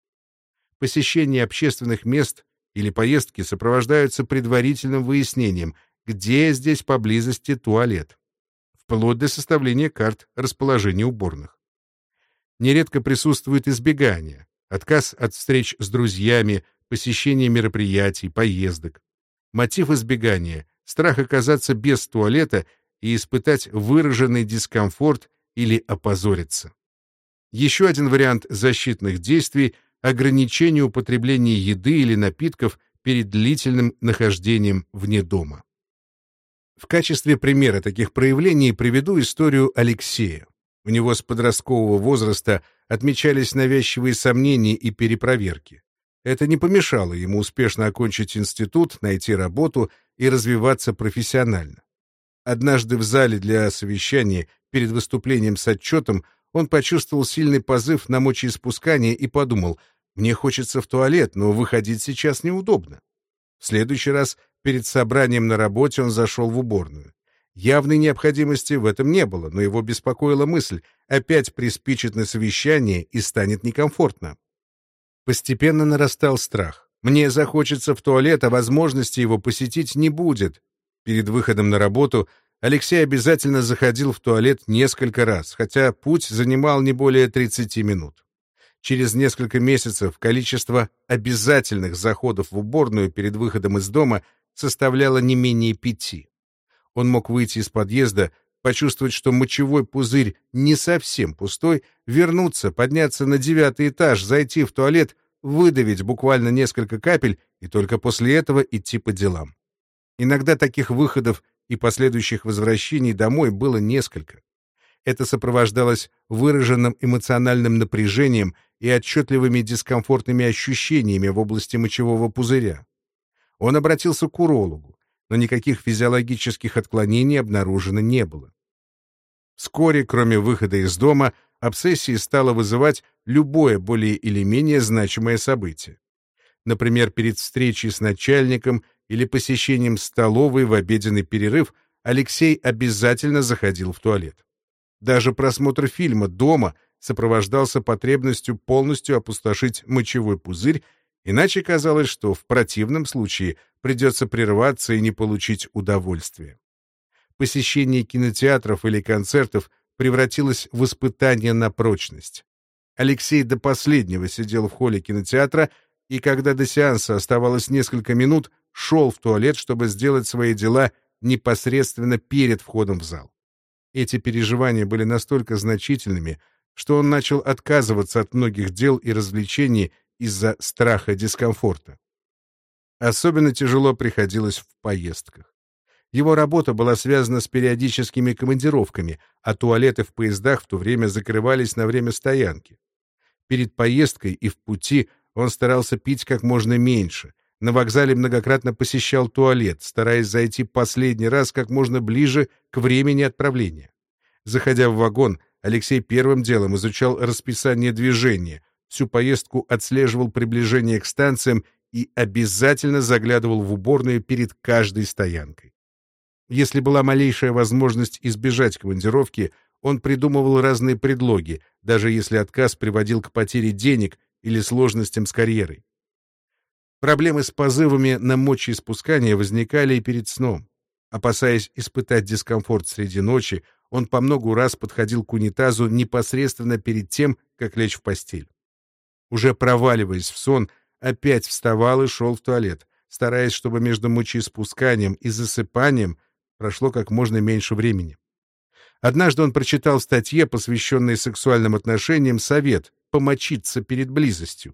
A: Посещение общественных мест или поездки сопровождаются предварительным выяснением, где здесь поблизости туалет, вплоть до составления карт расположения уборных. Нередко присутствует избегание, отказ от встреч с друзьями, посещение мероприятий, поездок. Мотив избегания — страх оказаться без туалета и испытать выраженный дискомфорт или опозориться. Еще один вариант защитных действий — ограничение употребления еды или напитков перед длительным нахождением вне дома. В качестве примера таких проявлений приведу историю Алексея. У него с подросткового возраста отмечались навязчивые сомнения и перепроверки. Это не помешало ему успешно окончить институт, найти работу и развиваться профессионально. Однажды в зале для совещания перед выступлением с отчетом он почувствовал сильный позыв на мочеиспускание и подумал, «Мне хочется в туалет, но выходить сейчас неудобно». В следующий раз перед собранием на работе он зашел в уборную. Явной необходимости в этом не было, но его беспокоила мысль, опять приспичит на совещание и станет некомфортно. Постепенно нарастал страх. Мне захочется в туалет, а возможности его посетить не будет. Перед выходом на работу Алексей обязательно заходил в туалет несколько раз, хотя путь занимал не более 30 минут. Через несколько месяцев количество обязательных заходов в уборную перед выходом из дома составляло не менее пяти. Он мог выйти из подъезда, почувствовать, что мочевой пузырь не совсем пустой, вернуться, подняться на девятый этаж, зайти в туалет, выдавить буквально несколько капель и только после этого идти по делам. Иногда таких выходов и последующих возвращений домой было несколько. Это сопровождалось выраженным эмоциональным напряжением и отчетливыми дискомфортными ощущениями в области мочевого пузыря. Он обратился к урологу, но никаких физиологических отклонений обнаружено не было. Вскоре, кроме выхода из дома, обсессия стала вызывать любое более или менее значимое событие. Например, перед встречей с начальником или посещением столовой в обеденный перерыв Алексей обязательно заходил в туалет. Даже просмотр фильма дома сопровождался потребностью полностью опустошить мочевой пузырь, иначе казалось, что в противном случае придется прерваться и не получить удовольствия. Посещение кинотеатров или концертов превратилось в испытание на прочность. Алексей до последнего сидел в холле кинотеатра, и когда до сеанса оставалось несколько минут, шел в туалет, чтобы сделать свои дела непосредственно перед входом в зал. Эти переживания были настолько значительными, что он начал отказываться от многих дел и развлечений из-за страха дискомфорта. Особенно тяжело приходилось в поездках. Его работа была связана с периодическими командировками, а туалеты в поездах в то время закрывались на время стоянки. Перед поездкой и в пути он старался пить как можно меньше, На вокзале многократно посещал туалет, стараясь зайти последний раз как можно ближе к времени отправления. Заходя в вагон, Алексей первым делом изучал расписание движения, всю поездку отслеживал приближение к станциям и обязательно заглядывал в уборную перед каждой стоянкой. Если была малейшая возможность избежать командировки, он придумывал разные предлоги, даже если отказ приводил к потере денег или сложностям с карьерой. Проблемы с позывами на мочеиспускание возникали и перед сном. Опасаясь испытать дискомфорт среди ночи, он по многу раз подходил к унитазу непосредственно перед тем, как лечь в постель. Уже проваливаясь в сон, опять вставал и шел в туалет, стараясь, чтобы между мочеиспусканием и засыпанием прошло как можно меньше времени. Однажды он прочитал в статье, посвященной сексуальным отношениям, совет помочиться перед близостью.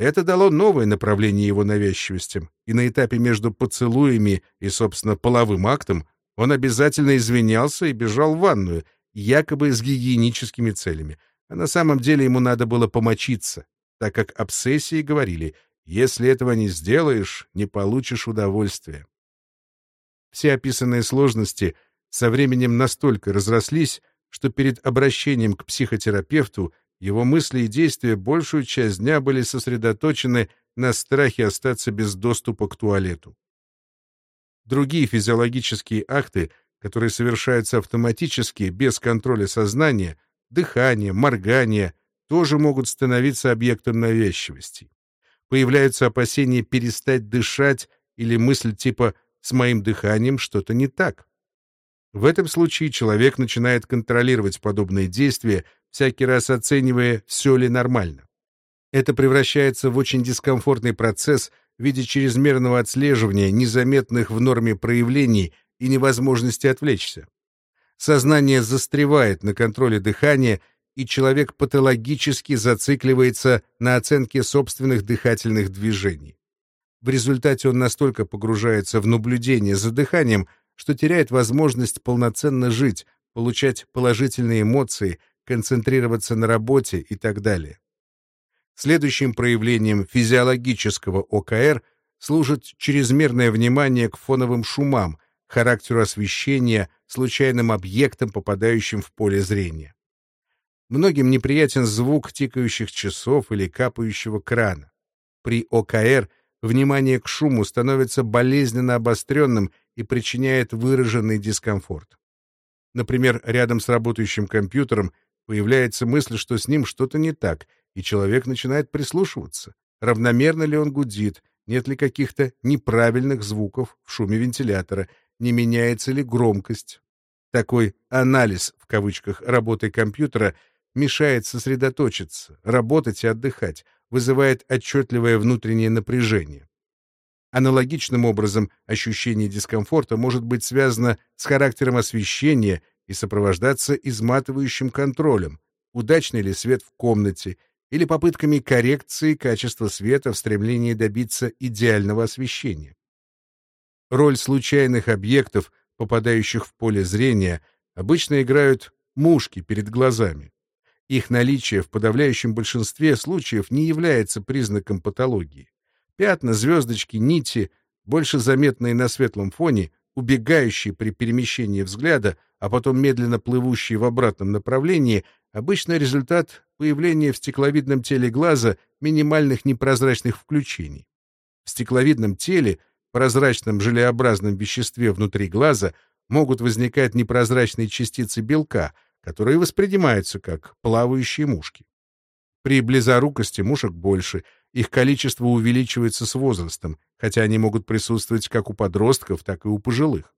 A: Это дало новое направление его навязчивостям, и на этапе между поцелуями и, собственно, половым актом он обязательно извинялся и бежал в ванную, якобы с гигиеническими целями, а на самом деле ему надо было помочиться, так как обсессии говорили, если этого не сделаешь, не получишь удовольствия. Все описанные сложности — со временем настолько разрослись, что перед обращением к психотерапевту его мысли и действия большую часть дня были сосредоточены на страхе остаться без доступа к туалету. Другие физиологические акты, которые совершаются автоматически, без контроля сознания, дыхание, моргание, тоже могут становиться объектом навязчивости. Появляются опасения перестать дышать или мысль типа «с моим дыханием что-то не так». В этом случае человек начинает контролировать подобные действия, всякий раз оценивая, все ли нормально. Это превращается в очень дискомфортный процесс в виде чрезмерного отслеживания незаметных в норме проявлений и невозможности отвлечься. Сознание застревает на контроле дыхания, и человек патологически зацикливается на оценке собственных дыхательных движений. В результате он настолько погружается в наблюдение за дыханием, что теряет возможность полноценно жить, получать положительные эмоции, концентрироваться на работе и так далее. Следующим проявлением физиологического ОКР служит чрезмерное внимание к фоновым шумам, характеру освещения, случайным объектам, попадающим в поле зрения. Многим неприятен звук тикающих часов или капающего крана. При ОКР внимание к шуму становится болезненно обостренным и причиняет выраженный дискомфорт. Например, рядом с работающим компьютером появляется мысль, что с ним что-то не так, и человек начинает прислушиваться. Равномерно ли он гудит, нет ли каких-то неправильных звуков в шуме вентилятора, не меняется ли громкость. Такой «анализ» в кавычках работы компьютера мешает сосредоточиться, работать и отдыхать, вызывает отчетливое внутреннее напряжение. Аналогичным образом ощущение дискомфорта может быть связано с характером освещения и сопровождаться изматывающим контролем, удачный ли свет в комнате, или попытками коррекции качества света в стремлении добиться идеального освещения. Роль случайных объектов, попадающих в поле зрения, обычно играют мушки перед глазами. Их наличие в подавляющем большинстве случаев не является признаком патологии. Пятна, звездочки, нити, больше заметные на светлом фоне, убегающие при перемещении взгляда, а потом медленно плывущие в обратном направлении, обычно результат появления в стекловидном теле глаза минимальных непрозрачных включений. В стекловидном теле, прозрачном желеобразном веществе внутри глаза, могут возникать непрозрачные частицы белка, которые воспринимаются как плавающие мушки. При близорукости мушек больше — их количество увеличивается с возрастом, хотя они могут присутствовать как у подростков, так и у пожилых.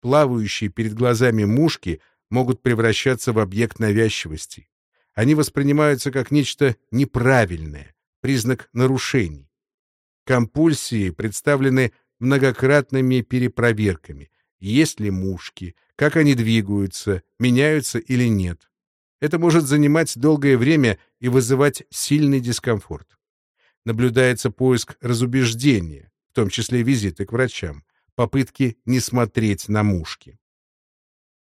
A: Плавающие перед глазами мушки могут превращаться в объект навязчивости. Они воспринимаются как нечто неправильное, признак нарушений. Компульсии представлены многократными перепроверками. Есть ли мушки, как они двигаются, меняются или нет. Это может занимать долгое время и вызывать сильный дискомфорт наблюдается поиск разубеждения, в том числе визиты к врачам, попытки не смотреть на мушки.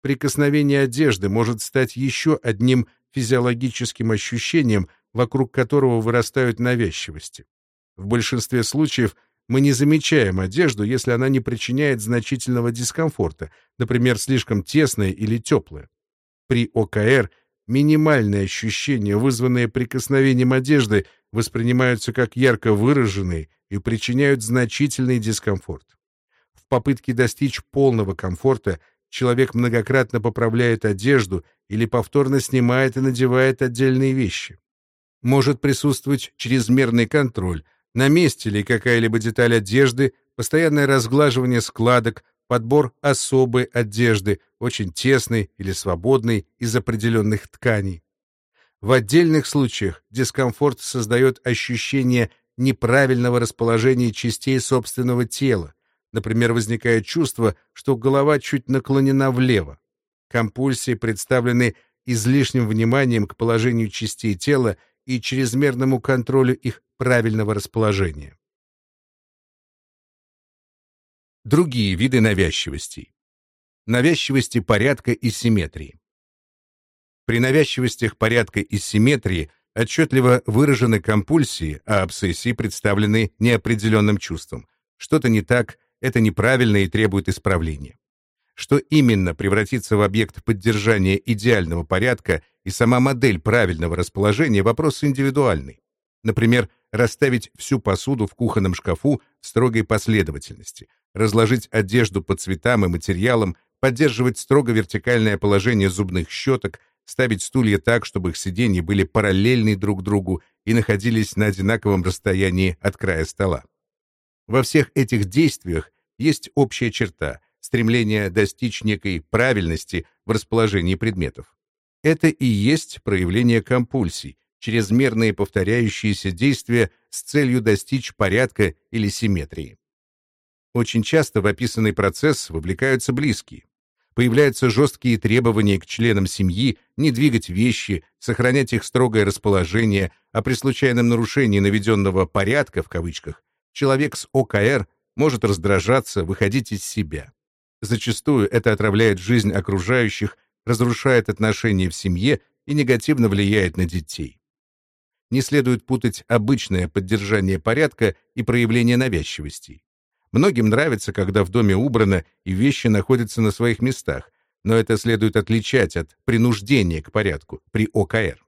A: Прикосновение одежды может стать еще одним физиологическим ощущением, вокруг которого вырастают навязчивости. В большинстве случаев Мы не замечаем одежду, если она не причиняет значительного дискомфорта, например, слишком тесная или теплая. При ОКР минимальные ощущения, вызванные прикосновением одежды, воспринимаются как ярко выраженные и причиняют значительный дискомфорт. Попытке достичь полного комфорта человек многократно поправляет одежду или повторно снимает и надевает отдельные вещи. Может присутствовать чрезмерный контроль, на месте ли какая-либо деталь одежды, постоянное разглаживание складок, подбор особой одежды, очень тесной или свободной из определенных тканей. В отдельных случаях дискомфорт создает ощущение неправильного расположения частей собственного тела. Например, возникает чувство, что голова чуть наклонена влево. Компульсии представлены излишним вниманием к положению частей тела и чрезмерному контролю их правильного расположения. Другие виды навязчивостей. Навязчивости порядка и симметрии. При навязчивостях порядка и симметрии отчетливо выражены компульсии, а обсессии представлены неопределенным чувством. Что-то не так, это неправильно и требует исправления. Что именно превратится в объект поддержания идеального порядка и сама модель правильного расположения – вопрос индивидуальный. Например, расставить всю посуду в кухонном шкафу в строгой последовательности, разложить одежду по цветам и материалам, поддерживать строго вертикальное положение зубных щеток, ставить стулья так, чтобы их сиденья были параллельны друг другу и находились на одинаковом расстоянии от края стола. Во всех этих действиях есть общая черта — стремление достичь некой правильности в расположении предметов. Это и есть проявление компульсий, чрезмерные повторяющиеся действия с целью достичь порядка или симметрии. Очень часто в описанный процесс вовлекаются близкие. Появляются жесткие требования к членам семьи не двигать вещи, сохранять их строгое расположение, а при случайном нарушении наведенного «порядка» в кавычках человек с ОКР может раздражаться, выходить из себя. Зачастую это отравляет жизнь окружающих, разрушает отношения в семье и негативно влияет на детей. Не следует путать обычное поддержание порядка и проявление навязчивостей. Многим нравится, когда в доме убрано и вещи находятся на своих местах, но это следует отличать от принуждения к порядку при ОКР.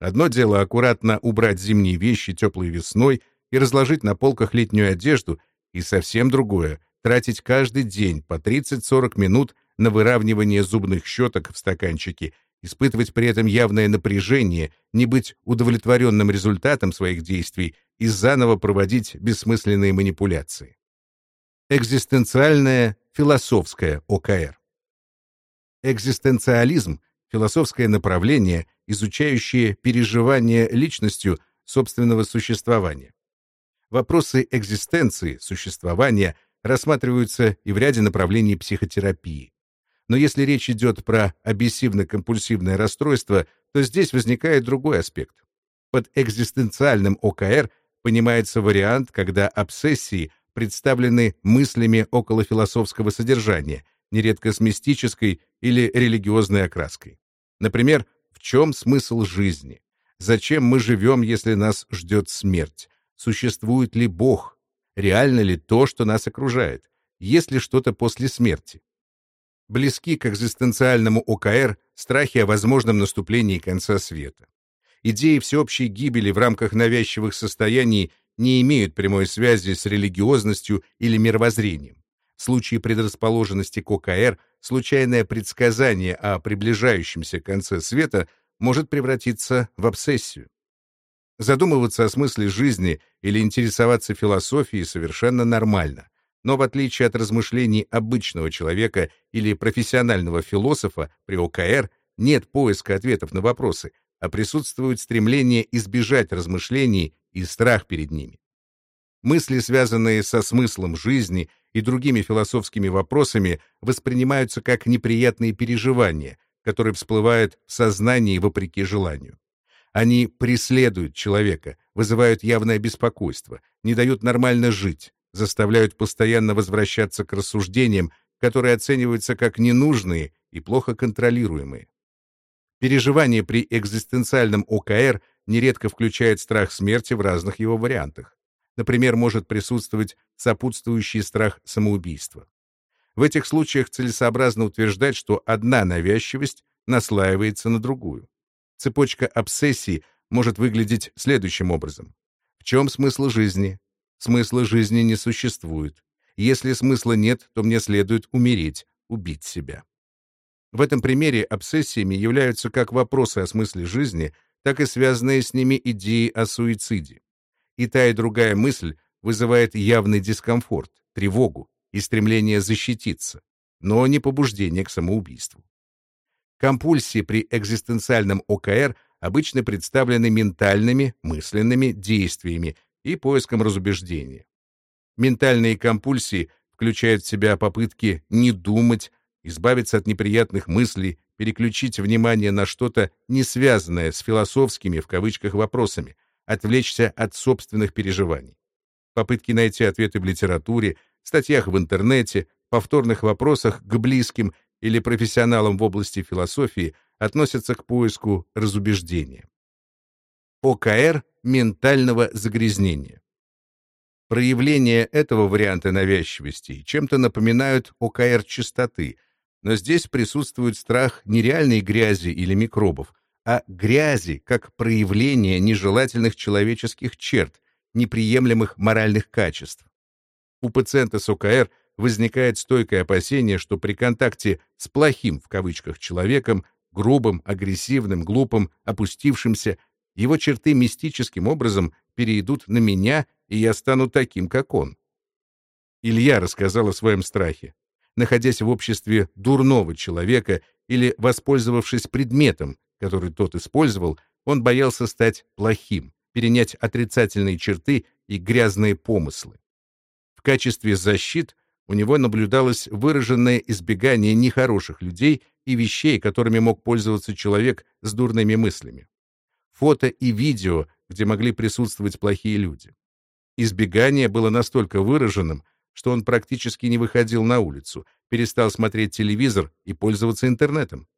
A: Одно дело аккуратно убрать зимние вещи теплой весной и разложить на полках летнюю одежду, и совсем другое — тратить каждый день по 30-40 минут на выравнивание зубных щеток в стаканчике, испытывать при этом явное напряжение, не быть удовлетворенным результатом своих действий и заново проводить бессмысленные манипуляции. Экзистенциальное философское ОКР. Экзистенциализм — философское направление, изучающее переживание личностью собственного существования. Вопросы экзистенции, существования рассматриваются и в ряде направлений психотерапии. Но если речь идет про обессивно-компульсивное расстройство, то здесь возникает другой аспект. Под экзистенциальным ОКР понимается вариант, когда обсессии представлены мыслями околофилософского содержания, нередко с мистической или религиозной окраской. Например, в чем смысл жизни? Зачем мы живем, если нас ждет смерть? Существует ли Бог? Реально ли то, что нас окружает? Есть ли что-то после смерти? Близки к экзистенциальному ОКР страхи о возможном наступлении конца света. Идеи всеобщей гибели в рамках навязчивых состояний не имеют прямой связи с религиозностью или мировоззрением. В случае предрасположенности к ОКР случайное предсказание о приближающемся конце света может превратиться в обсессию. Задумываться о смысле жизни или интересоваться философией совершенно нормально, но в отличие от размышлений обычного человека или профессионального философа при ОКР нет поиска ответов на вопросы, а присутствует стремление избежать размышлений и страх перед ними. Мысли, связанные со смыслом жизни и другими философскими вопросами, воспринимаются как неприятные переживания, которые всплывают в сознании вопреки желанию. Они преследуют человека, вызывают явное беспокойство, не дают нормально жить, заставляют постоянно возвращаться к рассуждениям, которые оцениваются как ненужные и плохо контролируемые. Переживание при экзистенциальном ОКР нередко включает страх смерти в разных его вариантах. Например, может присутствовать сопутствующий страх самоубийства. В этих случаях целесообразно утверждать, что одна навязчивость наслаивается на другую. Цепочка обсессий может выглядеть следующим образом. В чем смысл жизни? Смысла жизни не существует. Если смысла нет, то мне следует умереть, убить себя. В этом примере обсессиями являются как вопросы о смысле жизни, так и связанные с ними идеи о суициде. И та, и другая мысль вызывает явный дискомфорт, тревогу и стремление защититься, но не побуждение к самоубийству. Компульсии при экзистенциальном ОКР обычно представлены ментальными, мысленными действиями и поиском разубеждения. Ментальные компульсии включают в себя попытки не думать, избавиться от неприятных мыслей, переключить внимание на что-то не связанное с философскими в кавычках вопросами, отвлечься от собственных переживаний. Попытки найти ответы в литературе, статьях в интернете, повторных вопросах к близким или профессионалам в области философии относятся к поиску разубеждения. ОКР ментального загрязнения. Проявления этого варианта навязчивости чем-то напоминают ОКР чистоты, но здесь присутствует страх не реальной грязи или микробов, а грязи как проявление нежелательных человеческих черт, неприемлемых моральных качеств. У пациента с ОКР возникает стойкое опасение, что при контакте с «плохим» в кавычках человеком, грубым, агрессивным, глупым, опустившимся, его черты мистическим образом перейдут на меня, и я стану таким, как он. Илья рассказал о своем страхе. Находясь в обществе дурного человека или воспользовавшись предметом, который тот использовал, он боялся стать плохим, перенять отрицательные черты и грязные помыслы. В качестве защит у него наблюдалось выраженное избегание нехороших людей и вещей, которыми мог пользоваться человек с дурными мыслями. Фото и видео, где могли присутствовать плохие люди. Избегание было настолько выраженным, что он практически не выходил на улицу, перестал смотреть телевизор и пользоваться интернетом.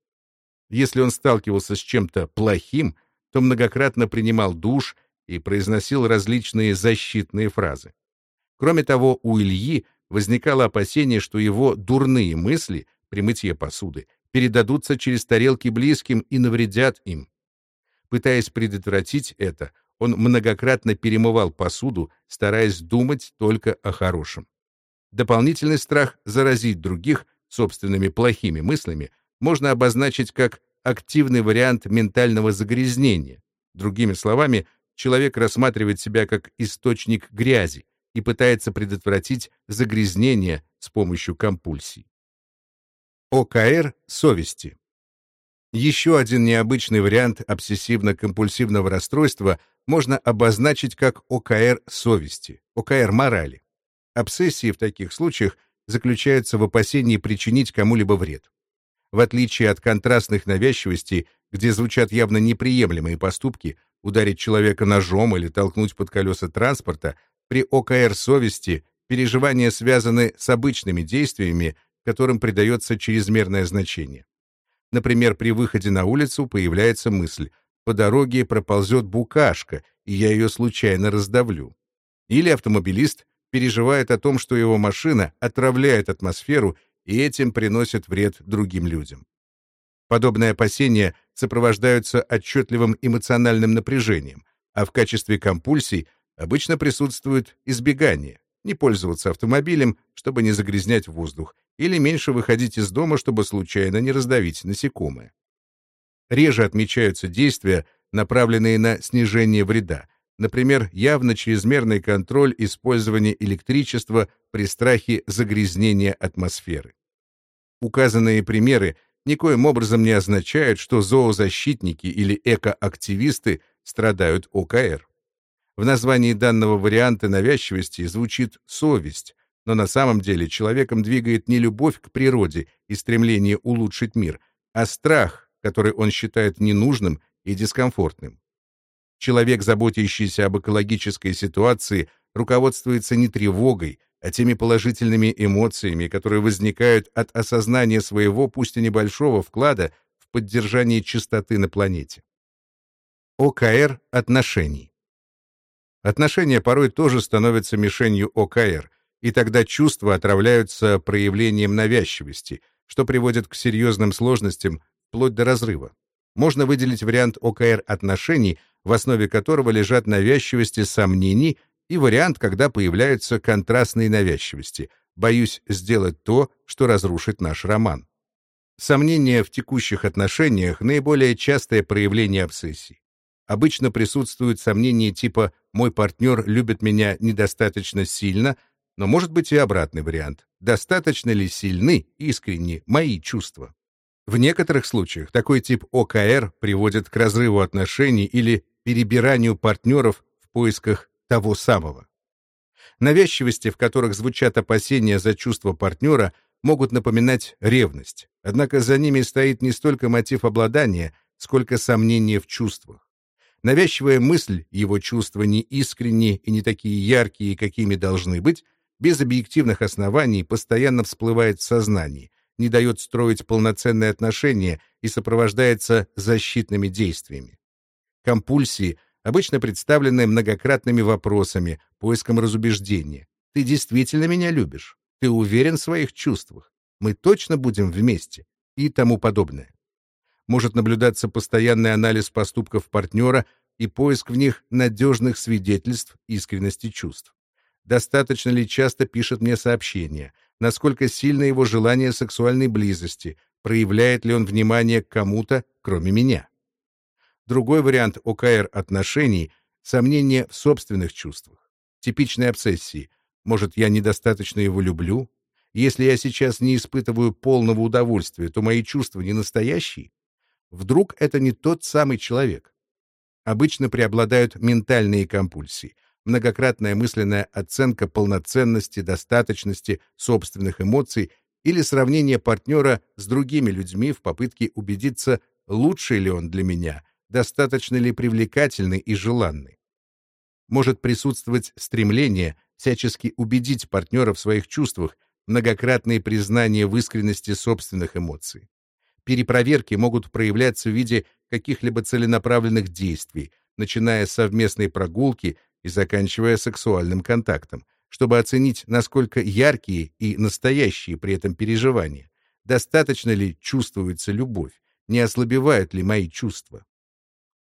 A: Если он сталкивался с чем-то плохим, то многократно принимал душ и произносил различные защитные фразы. Кроме того, у Ильи возникало опасение, что его дурные мысли при мытье посуды передадутся через тарелки близким и навредят им. Пытаясь предотвратить это, он многократно перемывал посуду, стараясь думать только о хорошем. Дополнительный страх заразить других собственными плохими мыслями можно обозначить как активный вариант ментального загрязнения. Другими словами, человек рассматривает себя как источник грязи и пытается предотвратить загрязнение с помощью компульсий. ОКР совести. Еще один необычный вариант обсессивно-компульсивного расстройства можно обозначить как ОКР совести, ОКР морали. Обсессии в таких случаях заключаются в опасении причинить кому-либо вред. В отличие от контрастных навязчивостей, где звучат явно неприемлемые поступки, ударить человека ножом или толкнуть под колеса транспорта, при ОКР совести переживания связаны с обычными действиями, которым придается чрезмерное значение. Например, при выходе на улицу появляется мысль «по дороге проползет букашка, и я ее случайно раздавлю». Или автомобилист переживает о том, что его машина отравляет атмосферу и этим приносит вред другим людям. Подобные опасения сопровождаются отчетливым эмоциональным напряжением, а в качестве компульсий обычно присутствует избегание, не пользоваться автомобилем, чтобы не загрязнять воздух, или меньше выходить из дома, чтобы случайно не раздавить насекомое. Реже отмечаются действия, направленные на снижение вреда, например, явно чрезмерный контроль использования электричества при страхе загрязнения атмосферы. Указанные примеры никоим образом не означают, что зоозащитники или экоактивисты страдают ОКР. В названии данного варианта навязчивости звучит «совесть», но на самом деле человеком двигает не любовь к природе и стремление улучшить мир, а страх, который он считает ненужным и дискомфортным. Человек, заботящийся об экологической ситуации, руководствуется не тревогой, а теми положительными эмоциями, которые возникают от осознания своего, пусть и небольшого, вклада в поддержание чистоты на планете. ОКР отношений. Отношения порой тоже становятся мишенью ОКР, и тогда чувства отравляются проявлением навязчивости, что приводит к серьезным сложностям вплоть до разрыва. Можно выделить вариант ОКР отношений, в основе которого лежат навязчивости сомнений, и вариант, когда появляются контрастные навязчивости. Боюсь сделать то, что разрушит наш роман. Сомнения в текущих отношениях — наиболее частое проявление обсессии. Обычно присутствуют сомнения типа «мой партнер любит меня недостаточно сильно», но может быть и обратный вариант. Достаточно ли сильны, искренни мои чувства? В некоторых случаях такой тип ОКР приводит к разрыву отношений или перебиранию партнеров в поисках того самого. Навязчивости, в которых звучат опасения за чувства партнера, могут напоминать ревность, однако за ними стоит не столько мотив обладания, сколько сомнение в чувствах. Навязчивая мысль, его чувства не искренние и не такие яркие, какими должны быть, без объективных оснований постоянно всплывает в сознании, не дает строить полноценные отношения и сопровождается защитными действиями. Компульсии обычно представлены многократными вопросами, поиском разубеждения. «Ты действительно меня любишь? Ты уверен в своих чувствах? Мы точно будем вместе?» и тому подобное. Может наблюдаться постоянный анализ поступков партнера и поиск в них надежных свидетельств искренности чувств. Достаточно ли часто пишет мне сообщения? Насколько сильно его желание сексуальной близости? Проявляет ли он внимание к кому-то, кроме меня? Другой вариант ОКР отношений — сомнение в собственных чувствах. Типичной обсессии. Может, я недостаточно его люблю? Если я сейчас не испытываю полного удовольствия, то мои чувства не настоящие? Вдруг это не тот самый человек? Обычно преобладают ментальные компульсии, многократная мысленная оценка полноценности, достаточности собственных эмоций или сравнение партнера с другими людьми в попытке убедиться, лучше ли он для меня, достаточно ли привлекательный и желанный. Может присутствовать стремление всячески убедить партнера в своих чувствах, многократные признания в искренности собственных эмоций. Перепроверки могут проявляться в виде каких-либо целенаправленных действий, начиная с совместной прогулки и заканчивая сексуальным контактом, чтобы оценить, насколько яркие и настоящие при этом переживания, достаточно ли чувствуется любовь, не ослабевают ли мои чувства.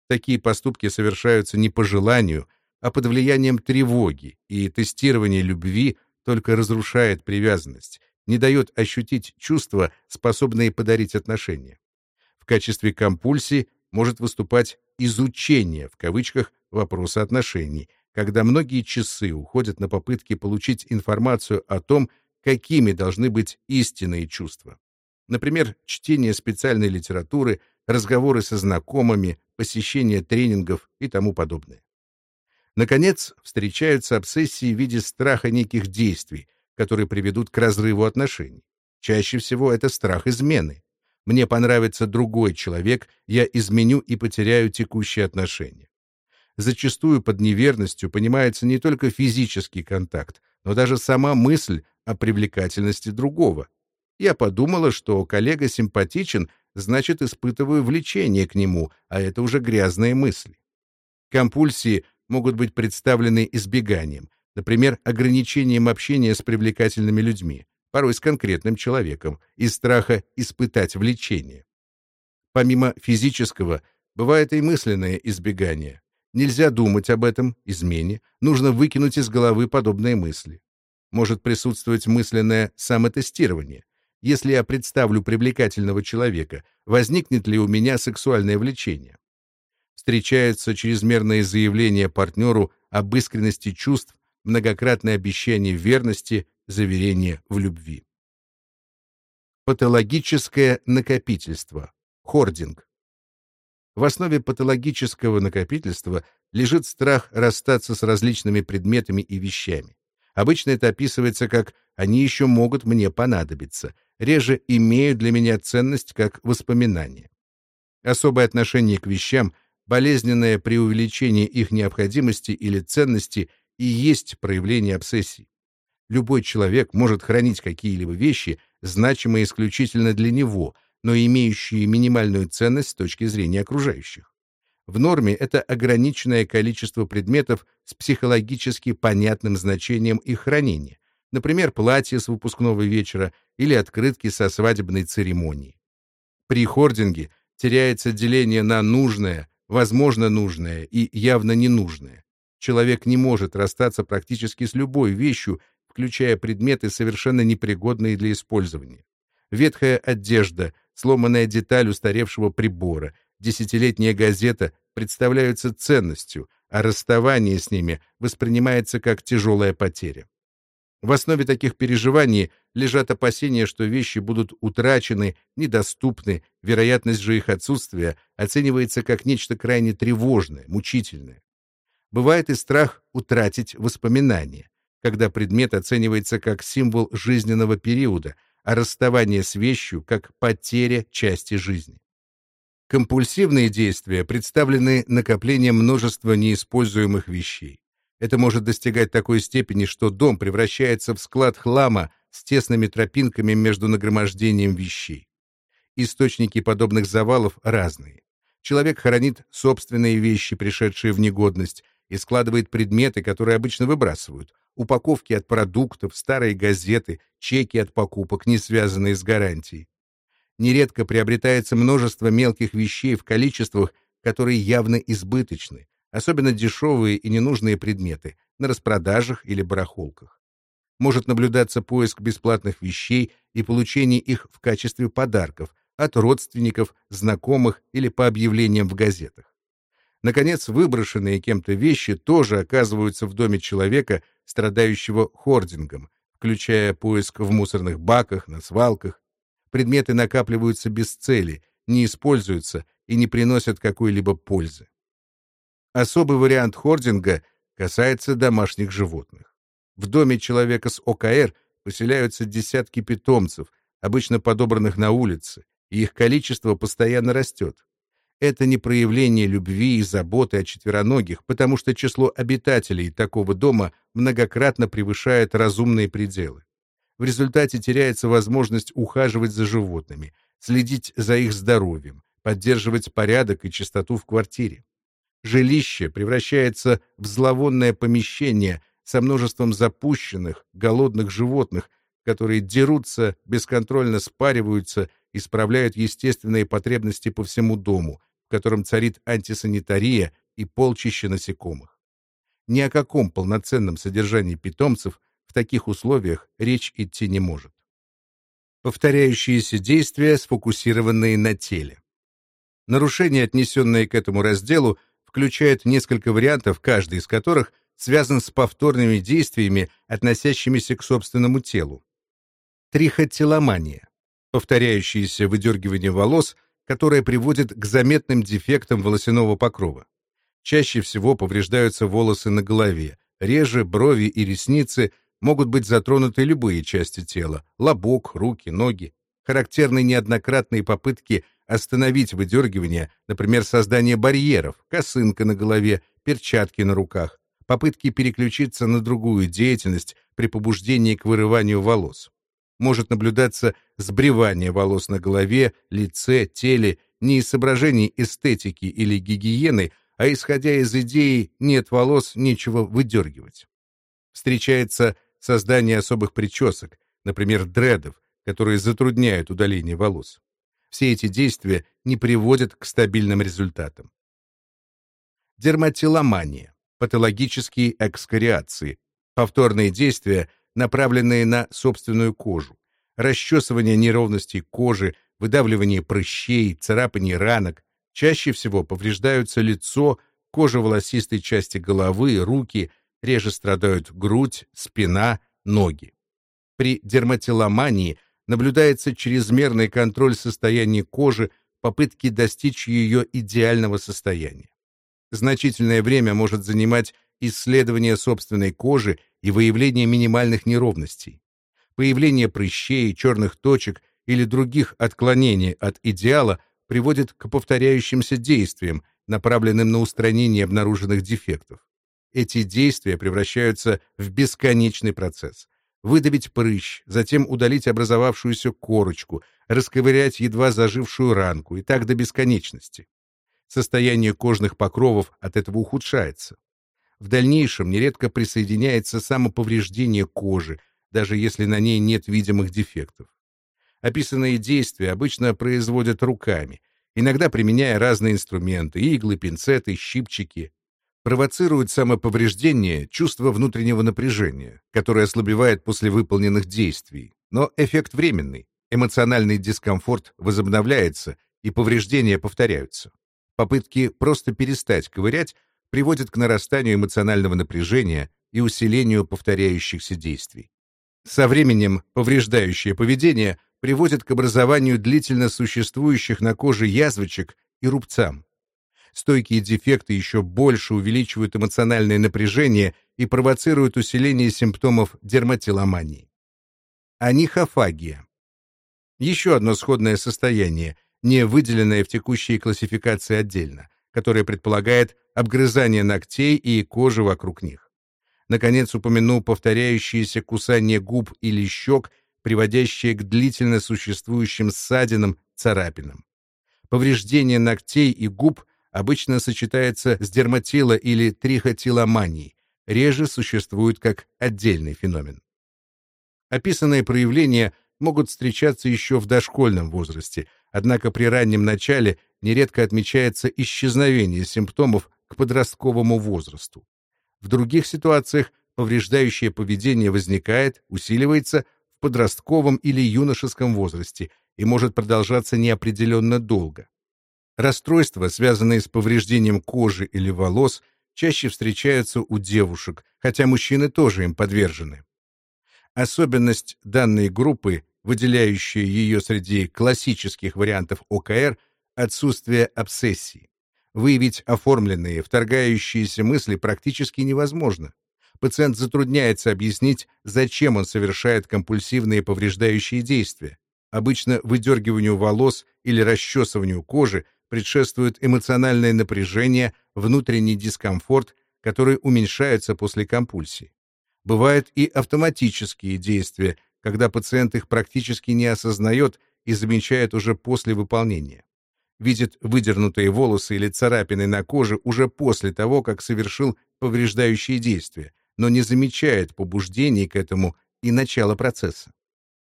A: Такие поступки совершаются не по желанию, а под влиянием тревоги, и тестирование любви только разрушает привязанность, не дает ощутить чувства, способные подарить отношения. В качестве компульсии может выступать «изучение» в кавычках вопроса отношений, когда многие часы уходят на попытки получить информацию о том, какими должны быть истинные чувства. Например, чтение специальной литературы, разговоры со знакомыми, посещение тренингов и тому подобное. Наконец, встречаются обсессии в виде страха неких действий, которые приведут к разрыву отношений. Чаще всего это страх измены. Мне понравится другой человек, я изменю и потеряю текущие отношения. Зачастую под неверностью понимается не только физический контакт, но даже сама мысль о привлекательности другого. Я подумала, что коллега симпатичен, значит, испытываю влечение к нему, а это уже грязные мысли. Компульсии могут быть представлены избеганием, например, ограничением общения с привлекательными людьми, порой с конкретным человеком, из страха испытать влечение. Помимо физического, бывает и мысленное избегание. Нельзя думать об этом, измене, нужно выкинуть из головы подобные мысли. Может присутствовать мысленное самотестирование. Если я представлю привлекательного человека, возникнет ли у меня сексуальное влечение? Встречается чрезмерное заявление партнеру об искренности чувств, многократное обещание верности, заверение в любви. Патологическое накопительство. Хординг. В основе патологического накопительства лежит страх расстаться с различными предметами и вещами. Обычно это описывается как «они еще могут мне понадобиться», реже имеют для меня ценность как воспоминание. Особое отношение к вещам, болезненное преувеличение их необходимости или ценности и есть проявление обсессии. Любой человек может хранить какие-либо вещи, значимые исключительно для него, но имеющие минимальную ценность с точки зрения окружающих. В норме это ограниченное количество предметов с психологически понятным значением их хранения, например, платье с выпускного вечера или открытки со свадебной церемонии. При хординге теряется деление на нужное, возможно нужное и явно ненужное. Человек не может расстаться практически с любой вещью, включая предметы, совершенно непригодные для использования. Ветхая одежда, сломанная деталь устаревшего прибора, десятилетняя газета представляются ценностью, а расставание с ними воспринимается как тяжелая потеря. В основе таких переживаний лежат опасения, что вещи будут утрачены, недоступны, вероятность же их отсутствия оценивается как нечто крайне тревожное, мучительное. Бывает и страх утратить воспоминания, когда предмет оценивается как символ жизненного периода, а расставание с вещью как потеря части жизни. Компульсивные действия представлены накоплением множества неиспользуемых вещей. Это может достигать такой степени, что дом превращается в склад хлама с тесными тропинками между нагромождением вещей. Источники подобных завалов разные. Человек хранит собственные вещи, пришедшие в негодность, и складывает предметы, которые обычно выбрасывают. Упаковки от продуктов, старые газеты, чеки от покупок, не связанные с гарантией. Нередко приобретается множество мелких вещей в количествах, которые явно избыточны, особенно дешевые и ненужные предметы, на распродажах или барахолках. Может наблюдаться поиск бесплатных вещей и получение их в качестве подарков от родственников, знакомых или по объявлениям в газетах. Наконец, выброшенные кем-то вещи тоже оказываются в доме человека, страдающего хордингом, включая поиск в мусорных баках, на свалках. Предметы накапливаются без цели, не используются и не приносят какой-либо пользы. Особый вариант хординга касается домашних животных. В доме человека с ОКР поселяются десятки питомцев, обычно подобранных на улице, и их количество постоянно растет. Это не проявление любви и заботы о четвероногих, потому что число обитателей такого дома многократно превышает разумные пределы. В результате теряется возможность ухаживать за животными, следить за их здоровьем, поддерживать порядок и чистоту в квартире жилище превращается в зловонное помещение со множеством запущенных, голодных животных, которые дерутся, бесконтрольно спариваются и справляют естественные потребности по всему дому, в котором царит антисанитария и полчища насекомых. Ни о каком полноценном содержании питомцев в таких условиях речь идти не может. Повторяющиеся действия, сфокусированные на теле. Нарушения, отнесенные к этому разделу, включает несколько вариантов, каждый из которых связан с повторными действиями, относящимися к собственному телу. Трихотиломания — повторяющееся выдергивание волос, которое приводит к заметным дефектам волосяного покрова. Чаще всего повреждаются волосы на голове, реже брови и ресницы, могут быть затронуты любые части тела — лобок, руки, ноги. Характерны неоднократные попытки остановить выдергивание, например, создание барьеров, косынка на голове, перчатки на руках, попытки переключиться на другую деятельность при побуждении к вырыванию волос. Может наблюдаться сбривание волос на голове, лице, теле не из соображений эстетики или гигиены, а исходя из идеи «нет волос, нечего выдергивать». Встречается создание особых причесок, например, дредов, которые затрудняют удаление волос. Все эти действия не приводят к стабильным результатам. Дерматиломания, патологические экскориации, повторные действия, направленные на собственную кожу, расчесывание неровностей кожи, выдавливание прыщей, царапание ранок, чаще всего повреждаются лицо, кожа волосистой части головы, руки, реже страдают грудь, спина, ноги. При дерматиломании наблюдается чрезмерный контроль состояния кожи, попытки достичь ее идеального состояния. Значительное время может занимать исследование собственной кожи и выявление минимальных неровностей. Появление прыщей, черных точек или других отклонений от идеала приводит к повторяющимся действиям, направленным на устранение обнаруженных дефектов. Эти действия превращаются в бесконечный процесс выдавить прыщ, затем удалить образовавшуюся корочку, расковырять едва зажившую ранку и так до бесконечности. Состояние кожных покровов от этого ухудшается. В дальнейшем нередко присоединяется самоповреждение кожи, даже если на ней нет видимых дефектов. Описанные действия обычно производят руками, иногда применяя разные инструменты, иглы, пинцеты, щипчики. Провоцируют самоповреждение чувство внутреннего напряжения, которое ослабевает после выполненных действий. Но эффект временный, эмоциональный дискомфорт возобновляется, и повреждения повторяются. Попытки просто перестать ковырять приводят к нарастанию эмоционального напряжения и усилению повторяющихся действий. Со временем повреждающее поведение приводит к образованию длительно существующих на коже язвочек и рубцам. Стойкие дефекты еще больше увеличивают эмоциональное напряжение и провоцируют усиление симптомов дерматиломании. Анихофагия. Еще одно сходное состояние, не выделенное в текущей классификации отдельно, которое предполагает обгрызание ногтей и кожи вокруг них. Наконец, упомяну повторяющиеся кусание губ или щек, приводящие к длительно существующим ссадинам, царапинам. Повреждение ногтей и губ обычно сочетается с дерматило- или трихотиломанией, реже существует как отдельный феномен. Описанные проявления могут встречаться еще в дошкольном возрасте, однако при раннем начале нередко отмечается исчезновение симптомов к подростковому возрасту. В других ситуациях повреждающее поведение возникает, усиливается в подростковом или юношеском возрасте и может продолжаться неопределенно долго. Расстройства, связанные с повреждением кожи или волос, чаще встречаются у девушек, хотя мужчины тоже им подвержены. Особенность данной группы, выделяющая ее среди классических вариантов ОКР, отсутствие обсессии. Выявить оформленные, вторгающиеся мысли практически невозможно. Пациент затрудняется объяснить, зачем он совершает компульсивные повреждающие действия. Обычно выдергиванию волос или расчесыванию кожи предшествует эмоциональное напряжение, внутренний дискомфорт, который уменьшается после компульсии. Бывают и автоматические действия, когда пациент их практически не осознает и замечает уже после выполнения видит выдернутые волосы или царапины на коже уже после того, как совершил повреждающие действия, но не замечает побуждений к этому и начала процесса.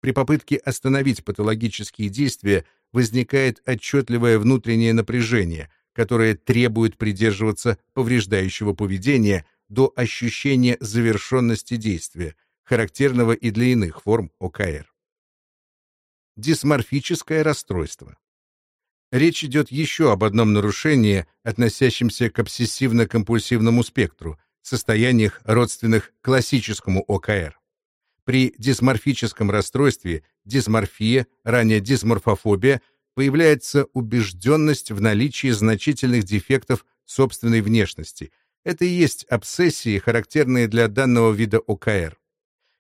A: При попытке остановить патологические действия возникает отчетливое внутреннее напряжение, которое требует придерживаться повреждающего поведения до ощущения завершенности действия, характерного и для иных форм ОКР. Дисморфическое расстройство. Речь идет еще об одном нарушении, относящемся к обсессивно-компульсивному спектру, состояниях, родственных классическому ОКР. При дисморфическом расстройстве дисморфия, ранее дисморфофобия, появляется убежденность в наличии значительных дефектов собственной внешности. Это и есть обсессии, характерные для данного вида ОКР.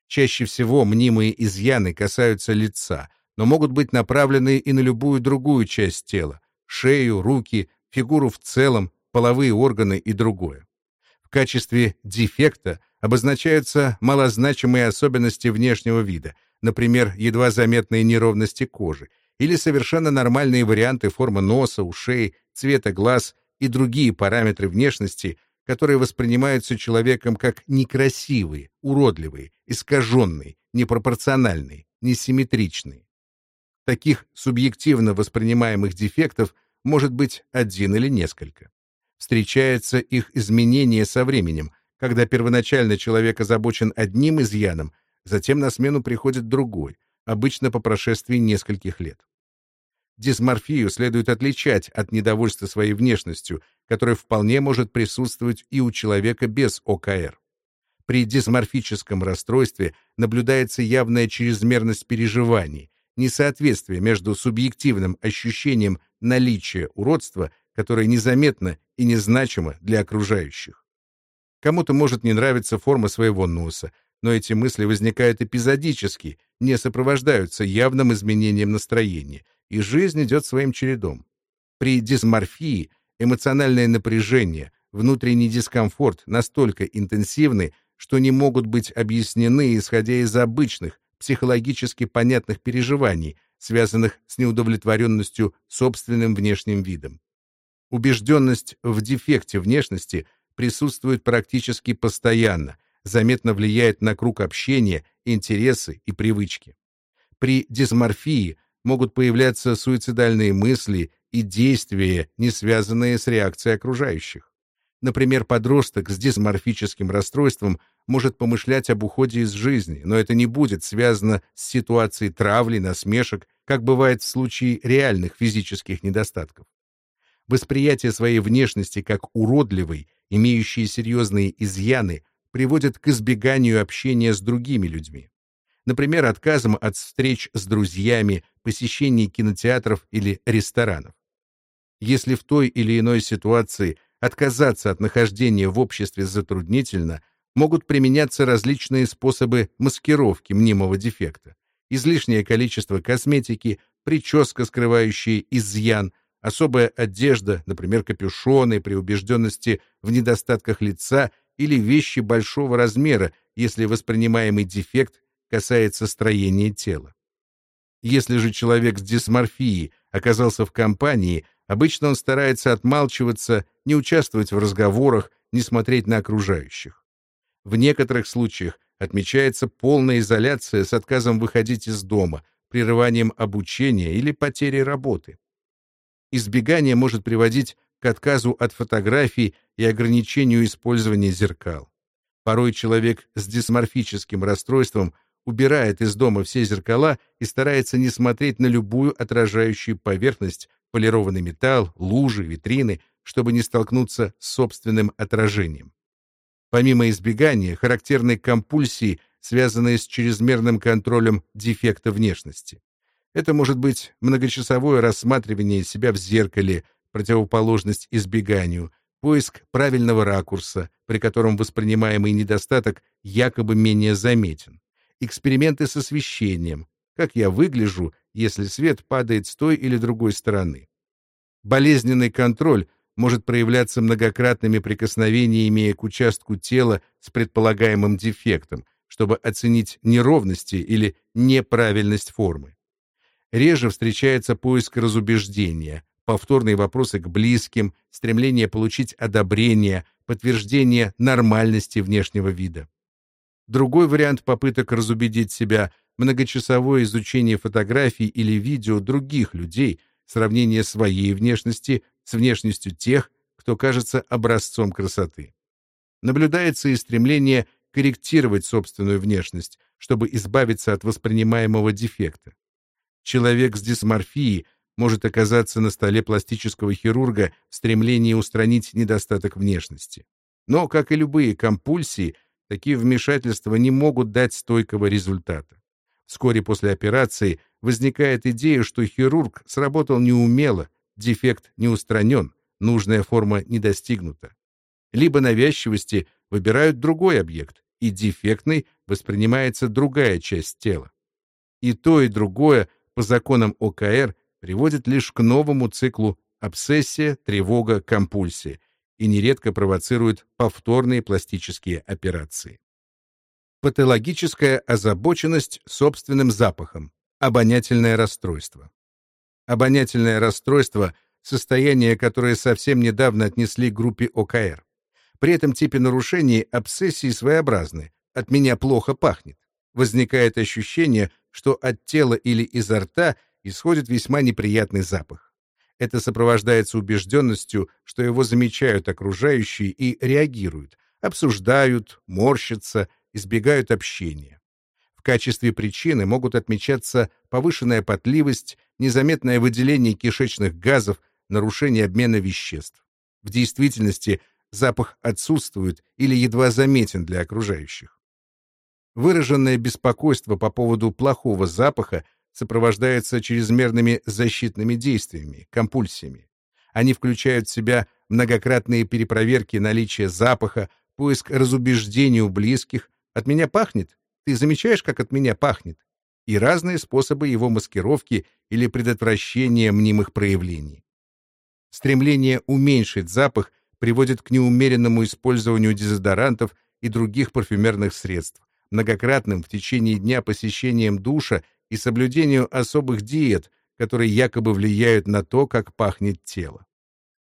A: Чаще всего мнимые изъяны касаются лица – но могут быть направлены и на любую другую часть тела — шею, руки, фигуру в целом, половые органы и другое. В качестве дефекта обозначаются малозначимые особенности внешнего вида, например, едва заметные неровности кожи, или совершенно нормальные варианты формы носа, ушей, цвета глаз и другие параметры внешности, которые воспринимаются человеком как некрасивые, уродливые, искаженные, непропорциональные, несимметричные. Таких субъективно воспринимаемых дефектов может быть один или несколько. Встречается их изменение со временем, когда первоначально человек озабочен одним изъяном, затем на смену приходит другой, обычно по прошествии нескольких лет. Дисморфию следует отличать от недовольства своей внешностью, которое вполне может присутствовать и у человека без ОКР. При дисморфическом расстройстве наблюдается явная чрезмерность переживаний, несоответствие между субъективным ощущением наличия уродства, которое незаметно и незначимо для окружающих. Кому-то может не нравиться форма своего носа, но эти мысли возникают эпизодически, не сопровождаются явным изменением настроения, и жизнь идет своим чередом. При дисморфии эмоциональное напряжение, внутренний дискомфорт настолько интенсивны, что не могут быть объяснены, исходя из обычных, психологически понятных переживаний, связанных с неудовлетворенностью собственным внешним видом. Убежденность в дефекте внешности присутствует практически постоянно, заметно влияет на круг общения, интересы и привычки. При дисморфии могут появляться суицидальные мысли и действия, не связанные с реакцией окружающих. Например, подросток с дисморфическим расстройством может помышлять об уходе из жизни, но это не будет связано с ситуацией травли, насмешек, как бывает в случае реальных физических недостатков. Восприятие своей внешности как уродливой, имеющей серьезные изъяны, приводит к избеганию общения с другими людьми. Например, отказом от встреч с друзьями, посещении кинотеатров или ресторанов. Если в той или иной ситуации отказаться от нахождения в обществе затруднительно, могут применяться различные способы маскировки мнимого дефекта. Излишнее количество косметики, прическа, скрывающая изъян, особая одежда, например, капюшоны при убежденности в недостатках лица или вещи большого размера, если воспринимаемый дефект касается строения тела. Если же человек с дисморфией оказался в компании, обычно он старается отмалчиваться, не участвовать в разговорах, не смотреть на окружающих. В некоторых случаях отмечается полная изоляция с отказом выходить из дома, прерыванием обучения или потерей работы. Избегание может приводить к отказу от фотографий и ограничению использования зеркал. Порой человек с дисморфическим расстройством убирает из дома все зеркала и старается не смотреть на любую отражающую поверхность, полированный металл, лужи, витрины, чтобы не столкнуться с собственным отражением. Помимо избегания, характерны компульсии, связанные с чрезмерным контролем дефекта внешности. Это может быть многочасовое рассматривание себя в зеркале, противоположность избеганию, поиск правильного ракурса, при котором воспринимаемый недостаток якобы менее заметен, эксперименты с освещением, как я выгляжу, если свет падает с той или другой стороны. Болезненный контроль может проявляться многократными прикосновениями к участку тела с предполагаемым дефектом, чтобы оценить неровности или неправильность формы. Реже встречается поиск разубеждения, повторные вопросы к близким, стремление получить одобрение, подтверждение нормальности внешнего вида. Другой вариант попыток разубедить себя — многочасовое изучение фотографий или видео других людей, сравнение своей внешности с внешностью тех, кто кажется образцом красоты. Наблюдается и стремление корректировать собственную внешность, чтобы избавиться от воспринимаемого дефекта. Человек с дисморфией может оказаться на столе пластического хирурга в стремлении устранить недостаток внешности. Но, как и любые компульсии, такие вмешательства не могут дать стойкого результата. Вскоре после операции возникает идея, что хирург сработал неумело, дефект не устранен, нужная форма не достигнута. Либо навязчивости выбирают другой объект, и дефектной воспринимается другая часть тела. И то, и другое по законам ОКР приводит лишь к новому циклу обсессия, тревога, компульсия и нередко провоцирует повторные пластические операции. Патологическая озабоченность собственным запахом, обонятельное расстройство. Обонятельное расстройство — состояние, которое совсем недавно отнесли к группе ОКР. При этом типе нарушений обсессии своеобразны. От меня плохо пахнет. Возникает ощущение, что от тела или изо рта исходит весьма неприятный запах. Это сопровождается убежденностью, что его замечают окружающие и реагируют, обсуждают, морщатся, избегают общения. В качестве причины могут отмечаться повышенная потливость, незаметное выделение кишечных газов, нарушение обмена веществ. В действительности запах отсутствует или едва заметен для окружающих. Выраженное беспокойство по поводу плохого запаха сопровождается чрезмерными защитными действиями, компульсиями. Они включают в себя многократные перепроверки наличия запаха, поиск разубеждений у близких. От меня пахнет? Ты замечаешь, как от меня пахнет? И разные способы его маскировки или предотвращения мнимых проявлений. Стремление уменьшить запах приводит к неумеренному использованию дезодорантов и других парфюмерных средств, многократным в течение дня посещением душа и соблюдению особых диет, которые якобы влияют на то, как пахнет тело.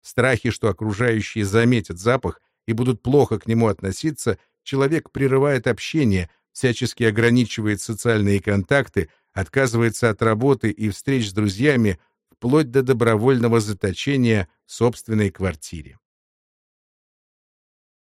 A: В страхе, что окружающие заметят запах и будут плохо к нему относиться, человек прерывает общение, всячески ограничивает социальные контакты, отказывается от работы и встреч с друзьями, вплоть до добровольного заточения в собственной квартире.